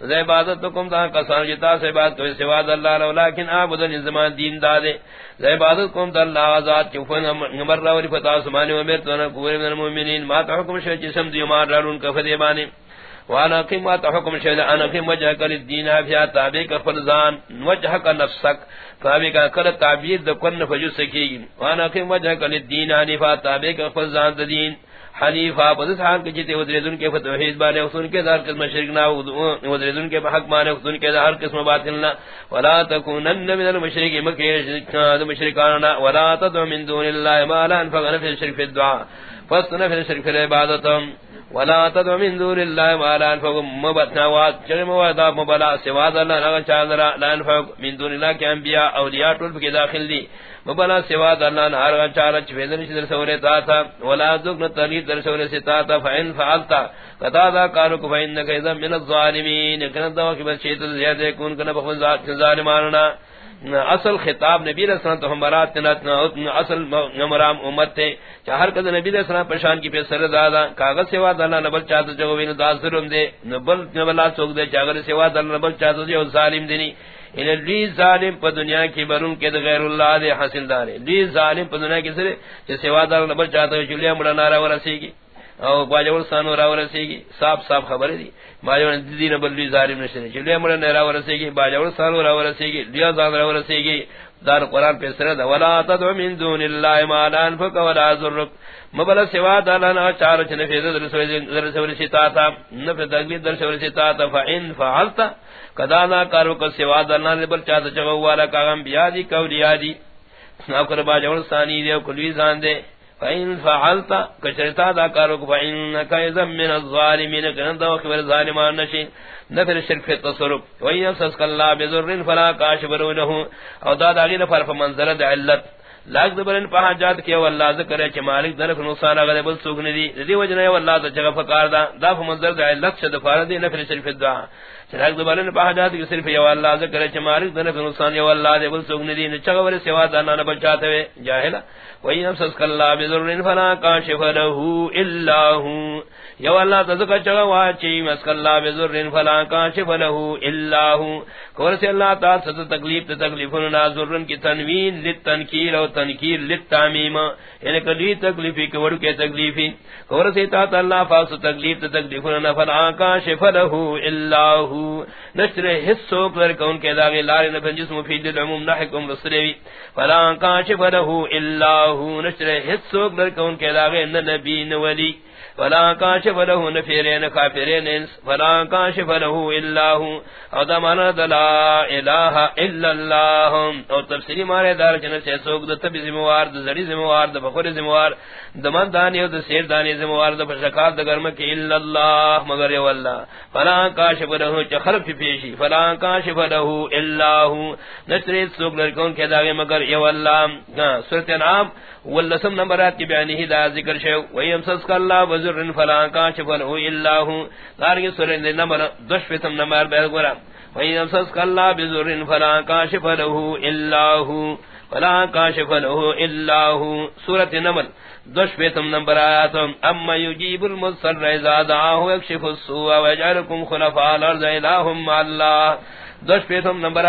زی عبادت کم تا کسان جی، جتا سے بات تو سواد اللہ لیکن عبد زمان دین دادے زی عبادت کم تا اللہ آزاد کی فن نمبر راوی فتا سبحانہ و امرت من المومنین. ما تحکم شی جسم دیو مار رارون کفدی بانی وانا قیمت حکم شہد، انا قیم وجہ کر الدین فیا تابع کا فرزان وجہ کا نفسک، تابع کا کر تعبیر د کن فجو سکی وانا قیم وجہ کر الدین حنیفہ تابع کا فرزان دین حنیفہ پس حال کے جتے ودریدن کے فتوحید بانے حسن کے دار قسم شرک نہ ودریدن کے حق بانے حسن کے دار قسم باطل نہ، ولا تکونن من المشرک مکہ مشرکان ولا تدع من دون اللہ ما لا انفع في الشرك في الدعاء۔ فاستنف الشرك في ولا تدع من دون الله ما لا ينفع مبتنا وات جرم ودا مبلا سوا الله لا چاندرا لا ينفع من دون الله کے انبیاء، اولیاء طول کے داخل دی. مبلا سوا اللہ نہ ہر چارہ چویدن در سورے تا تھا ولا ذکر تلیب در سورے سے تا تھا فین فعلتا قطا ذا کارو کو فین کہ من الظالمین کہ نہ کہ بچے تو زیادہ کون کنا بخون ذات، ظالماننا. اصل خطاب نبی علیہ السلام تو ہمارات اصل نمرام امت تھے چاہر کد نبی علیہ السلام پریشان کی پیسر دادا کاغذ سوا دلنا نبل چاہتا جو وین دا ظلم دے، نبل نبلا چوک دے چاگر سوا دلنا نبل چاہتا جو ظالم دینی۔ ان لی ظالم پر دنیا کی برون کے غیر اللہ دے حاصل دار لی ظالم پر دنیا کی سرے جو سوا دلنا نبل چاہتا جو چلیا مڑا نارا ورسی کی او باجور سانو را ورسیگی صاحب صاحب خبر دی باجور دی نہ بلوی ظالم نشنے چلے مڑ نہ را ورسیگی باجور سانو را ورسیگی لیا زان را ورسیگی دار قران پہ سر ولا تدع من دون الله ما لا انفق ولا ضرك مبل سوا دلنا چار چن فیض در سو در سو ستا تا نف دگلی در سو ستا تا فان فعلت، کدا نا کرو کو سوا دلنا بل چا چگو والا کام بیا دی کو دیا دی نا کر باجور سانی دی کلی زان دے فإن فعلت كشرتا دا كارك فإنك إذا من الظالمين كنت وخبر ظالمان نشي نفر الشرك في التصرف وإن يمسسك الله بذر فلا كاشف له أو دا داغين فرف منظر دا علت. لاگ دبرن پہا جات کیا واللہ ذکر ہے کہ مالک درف نقصان اگر بل سوگن دی دی وجنہ ہے واللہ دا جگہ فقار دا. دا فمنظر دا علت شد فاردی نفر شرف الدعا چلاک دبرن پہا جات کی صرف یا واللہ ذکر ہے کہ مالک درف نقصان یا واللہ دے بل سوگن دی نچگہ ور سوا دانا نبل چاہتے ہوئے جاہلہ وَإِنْ أَمْسَسْكَ اللَّهُ بِضُرٍّ فَلَا كَاشِفَ لَهُ إِلَّا هُوَ. یو اللہ تذکر چگا واچی مسک اللہ بذرن فلا کاشف له الا هو اللہ تعالی ست تکلیف تکلیف نہ ذرن کی تنوین للتنکیر او تنکیر للتامیم یعنی کلی تکلیف کی وڑ کے تکلیف کور سے تا اللہ فاس تکلیف تکلیف نہ فلا کاشف له الا نشر حصو کر کون کے داغے لار نہ جس مفید العموم نحکم رسولی فلا کاشف له الا هو نشر حصو کر کون کے داغے نبی ولی فلا کاشف کاشف له نفیرین، کافرین انس، فلا کاشف له الا هو او دا مانا دا لا الہ الا اللہ. او تفسیری مارے دار جنہ سے سوک دا تبی زموار دا زری زموار دا بخور زموار دا من دانی او دا سیر دانی زموار دا پشکات دا گرم کی الا اللہ. مگر یو اللہ، فلا کاشف له چا خلف پیشی، فلا کاشف له الا هو نشریت سوک لرکون کے داگے مگر یو اللہ. ہاں، سورت انعام واللسم نمبرات کی بیانی ہی دا ذکر شو ویم سسک اللہ وزر فلا کاشف الا هو دارگی سورت نمبر دش فتم نمبر نمل دوش نمبر آیات۔ اما یجیب اذا دعاه السوء ويجعلكم خلفاء الارض الہم اللہ دوش بیتم نمبر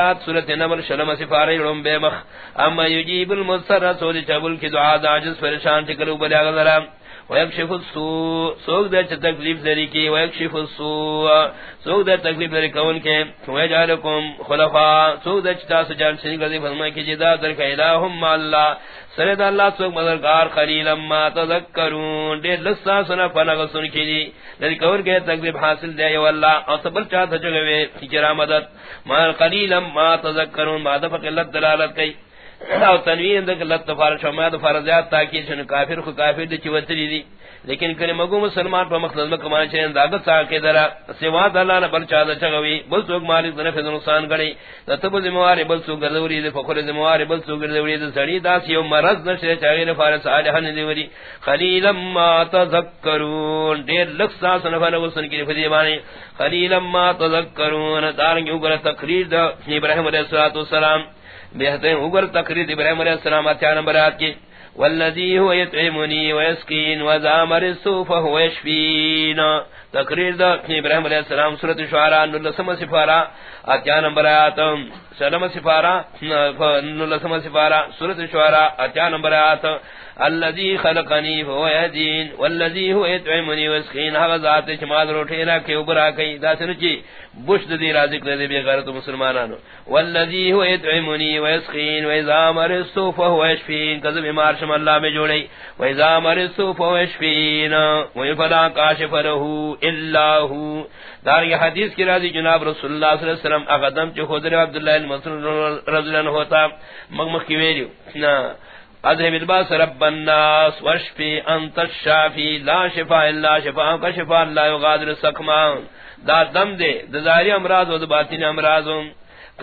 نمل شلم سفاری رم بے مخ۔ اما یجیب المصر سولی چبل کی دعا دعجز فرشان چکلو بلی اغذرام ويكشف السوء. سوق تکلیف دری ويكشف السوء. سوق دے تکلیف کون ويجعلكم خلفاء. سوق جدا در الہم اللہ. سرد اللہ سوق مددگار خلیل اما تذکرون. لسا سنا سن کون تکلیف حاصل دے یو چاہتا جگوے مدد ما ما دفق دلالت کی. او تنوین دک لت فارش ما د فرضیات تاکید شن کافر خو کافر دی چوتری دی لیکن کنے مگو مسلمان پر مقصد میں کمان چین داغت سا کے درا، سوا د اللہ نہ بل چا چگوی بل سوگ مالک نے فضل نقصان گڑی تب ذمہ بل سوگ گردوری دی فخر ذمہ بل سوگ گردوری دی سڑی داس یو مرض نشے چاہے فارس صالح نے دیوری خلیل ما تذکرون دیر لک سا سن فن وسن کی فدی بانی خلیل ما تذکرون دارنگ اوگر تقریر دا ابراہیم علیہ الصلوۃ والسلام. بہترین اوگر تقریر ابراہیم علیہ السلام اتیا نمبر آت کی. والذی هو یطعمنی ویسکین وزامر السوف هو یشفین. تقریر دا ابراہیم علیہ السلام سورۃ شعراء نلسم سفارہ اتیا نمبر آت سلم سفارہ نلسم سفارہ سورۃ شعراء اتیا نمبر آت الذي خلقني فهو يهدين والذي هو يطعمني ويسقين هذا ذات جمال روٹینا کے اوپر کئی. دا سنچی بشد دی رازق دے بے غیرت مسلمانانو. والذي هو يطعمني ويسقين واذا مرضت فهو يشفين کذ بیمار شم اللہ میں جوڑی واذا مرضت فهو يشفين ويفلا كاشف له الا هو. دار یہ حدیث کی راضی جناب رسول اللہ صلی اللہ علیہ وسلم اقدم جو خضر عبداللہ المسعود رضی اللہ عنہ ہوتا مغمخ کی ویلیو. نا اذهب الباس رب الناس واشفي انت الشافي لا شفاء الا شفاء كشفاء لا يغادر سقما دا دم دے دزاری امراض و باطن امراض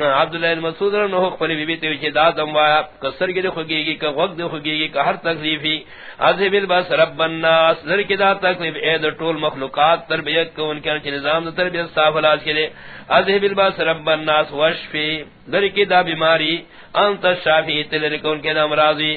عبداللہ المسعود نے خپل بی بی تے کہ دا دم وایا کسر کے خوگی کی کہ وقت خوگی کی کہ ہر تکلیفی اذهب الباس رب الناس در کی دا تکلیف، اے د ټول مخلوقات تربیت کو ان کے نظام د تربیت صاف علاج کے لیے اذهب الباس رب الناس واشفي در کی دا بیماری، انت الشافی تلر کو ان کے امراضی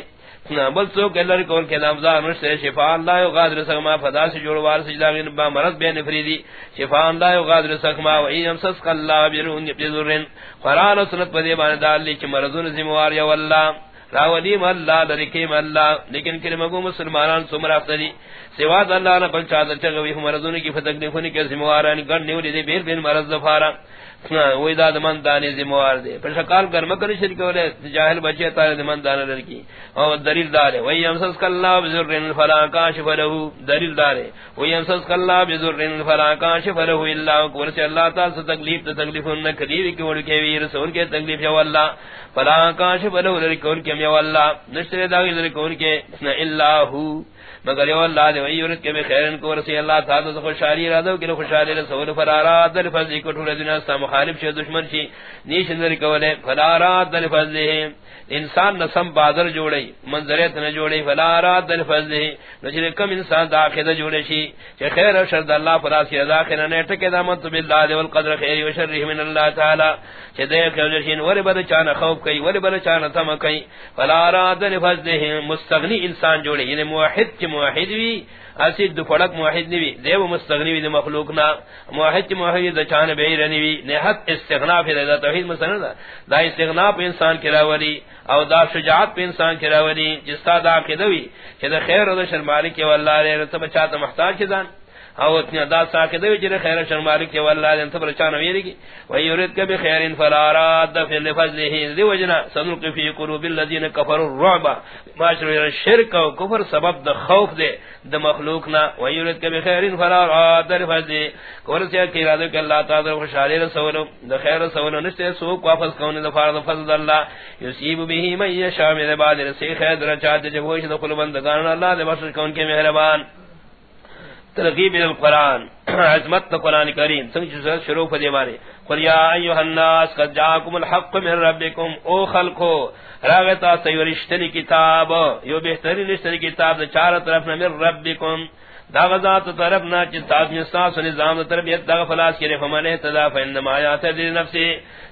بل سو کلر کون کے نام زان سے شفاء اللہ و غادر سما فدا سے جوڑ وار سجدہ میں با مرض بے نفریدی۔ شفاء اللہ و غادر سما و ایم سس اللہ بیرون یذرن قران و سنت پدی بان دال چ مرضون ذمہ یا والله راودی اللہ درکیم اللہ۔ لیکن کلمہ مسلمانان سمرا افضلی سوا اللہ نہ بل چادر چگوی مرضون کی فتکلیفوں کی ذمہ واران گن نیولی دے بیر بین مرض ظفارا وہی دا دمان دانی ذمہوار دے۔ پر شکال گرم کر شرک ولے جاہل بچے تارے دمان دانا لڑکی اور دلیل دارے وہی امسس کاللہ بزرن فلا کاشف لہو۔ دلیل دارے وہی امسس کاللہ بزرن فلا کاشف لہو۔ اللہ ورسی اللہ تعالی سے تکلیف تا تکلیف نہ انہ کلیوی کی وڑکے ویر سون کے تکلیف یا واللہ فلا کاشف لہو لرکون کے یا واللہ نشتر داغی لرکون کے۔ اللہ ہو۔ مگر یو اللہ دے وی یورت کے میں خیرن کو رسی اللہ تعالی سے خوشحالی را دو کہ خوشحالی رسول فرارا دل فضل کو ٹھول دنیا سا مخالف شے دشمن شی نیش اندر کولے فرارا دل فضل انسان نسم بادر جوڑے، منظریت نہ جوڑے، فلا را دل فضل نجر جی کم انسان داخل جوڑے شی۔ کہ خیر و شر اللہ فلا سی رضا خیر نے ٹکے دامت بالله والقدر خیر و شر من اللہ تعالی۔ کہ دے کہ جشین ور بر چان خوف کئی ور بر چان تم کئی۔ فلا را دل فضل مستغنی انسان جوڑے یعنی موحد کی موحد وی، اسی دو فڑک موحد وی، دیو مستغنی وی دی مخلوق نا، موحد کی موحد دا چان بے رنی وی نہت استغنا فی دا توحید مسلم دا دا استغنا پہ انسان کی راولی، او دا شجاعت پہ انسان کی راولی، جس تا دا قدوی کہ دا خیر و دا شرمالی کی واللہ رے رتب چاہتا محتاج کی دان؟ او اتنی ادا ساکے دے جڑے خیر شر مالک کے والله ان تبر چانو ویری کی. و یرید کے بخیر فلا راد فی لفضله ذی وجنا سنق فی قلوب الذین کفروا الرعب. ما شر الشرک و کفر سبب د خوف دے د مخلوق نا. و یرید کے بخیر فلا راد لفضل کور سے کہ ارادہ کہ اللہ تعالی خوشالی رسول د خیر رسول نشتے سو واپس کون د فرض فضل اللہ. یصیب به من یشاء من بعد رسی خیر درجات جو وہ دخل بندگان اللہ دے بخش کون کے مہربان. ترغیب القرآن، عظمت قرآن کریم سنگ شروع فدی مارے. قل یا ایوہ الناس، قد جاکم الحق من ربکم. او خلقو، راغتا سیورشتنی کتاب. یو بہترین رشتنی کتاب چار طرف من ربکم. دا غزات طرف نہ چ چتا نساس نظام تربیت دا فلاس کرے فمن تدا فانما آیات دی نفسی.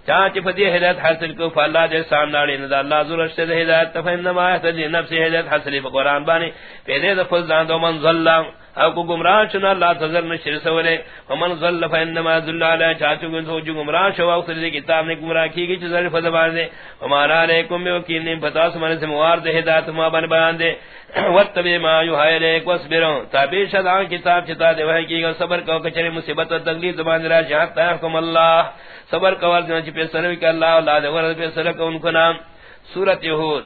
چاچ فدی ہدایت حاصل کو فاللہ دے سامنے نہ اللہ زور سے ہدایت. فانما آیات دی نفسی، ہدایت حاصل قرآن بانی. پہلے دفل دان دو من ظلم. او کو گمراہ چنا اللہ تذر نشر سولے ومن ظل فانما ذل علی چاچو گن سو جو گمراہ شو او سر کتاب نے گمراہ کی گئی چذر فزبان دے۔ ہمارا علیکم بے وکیل نے بتا سمن سے موار دے ہدایت ما بن بیان دے۔ وتبی ما یوحی الیک واسبروا تابع شدا کتاب چتا دے وہ کی صبر کو کچری مصیبت و تکلیف زبان را جہت حکم اللہ۔ صبر کو ورن چ پہ سر کہ اللہ اللہ دے ور پہ سر کو ان کو نام سورۃ یہود۔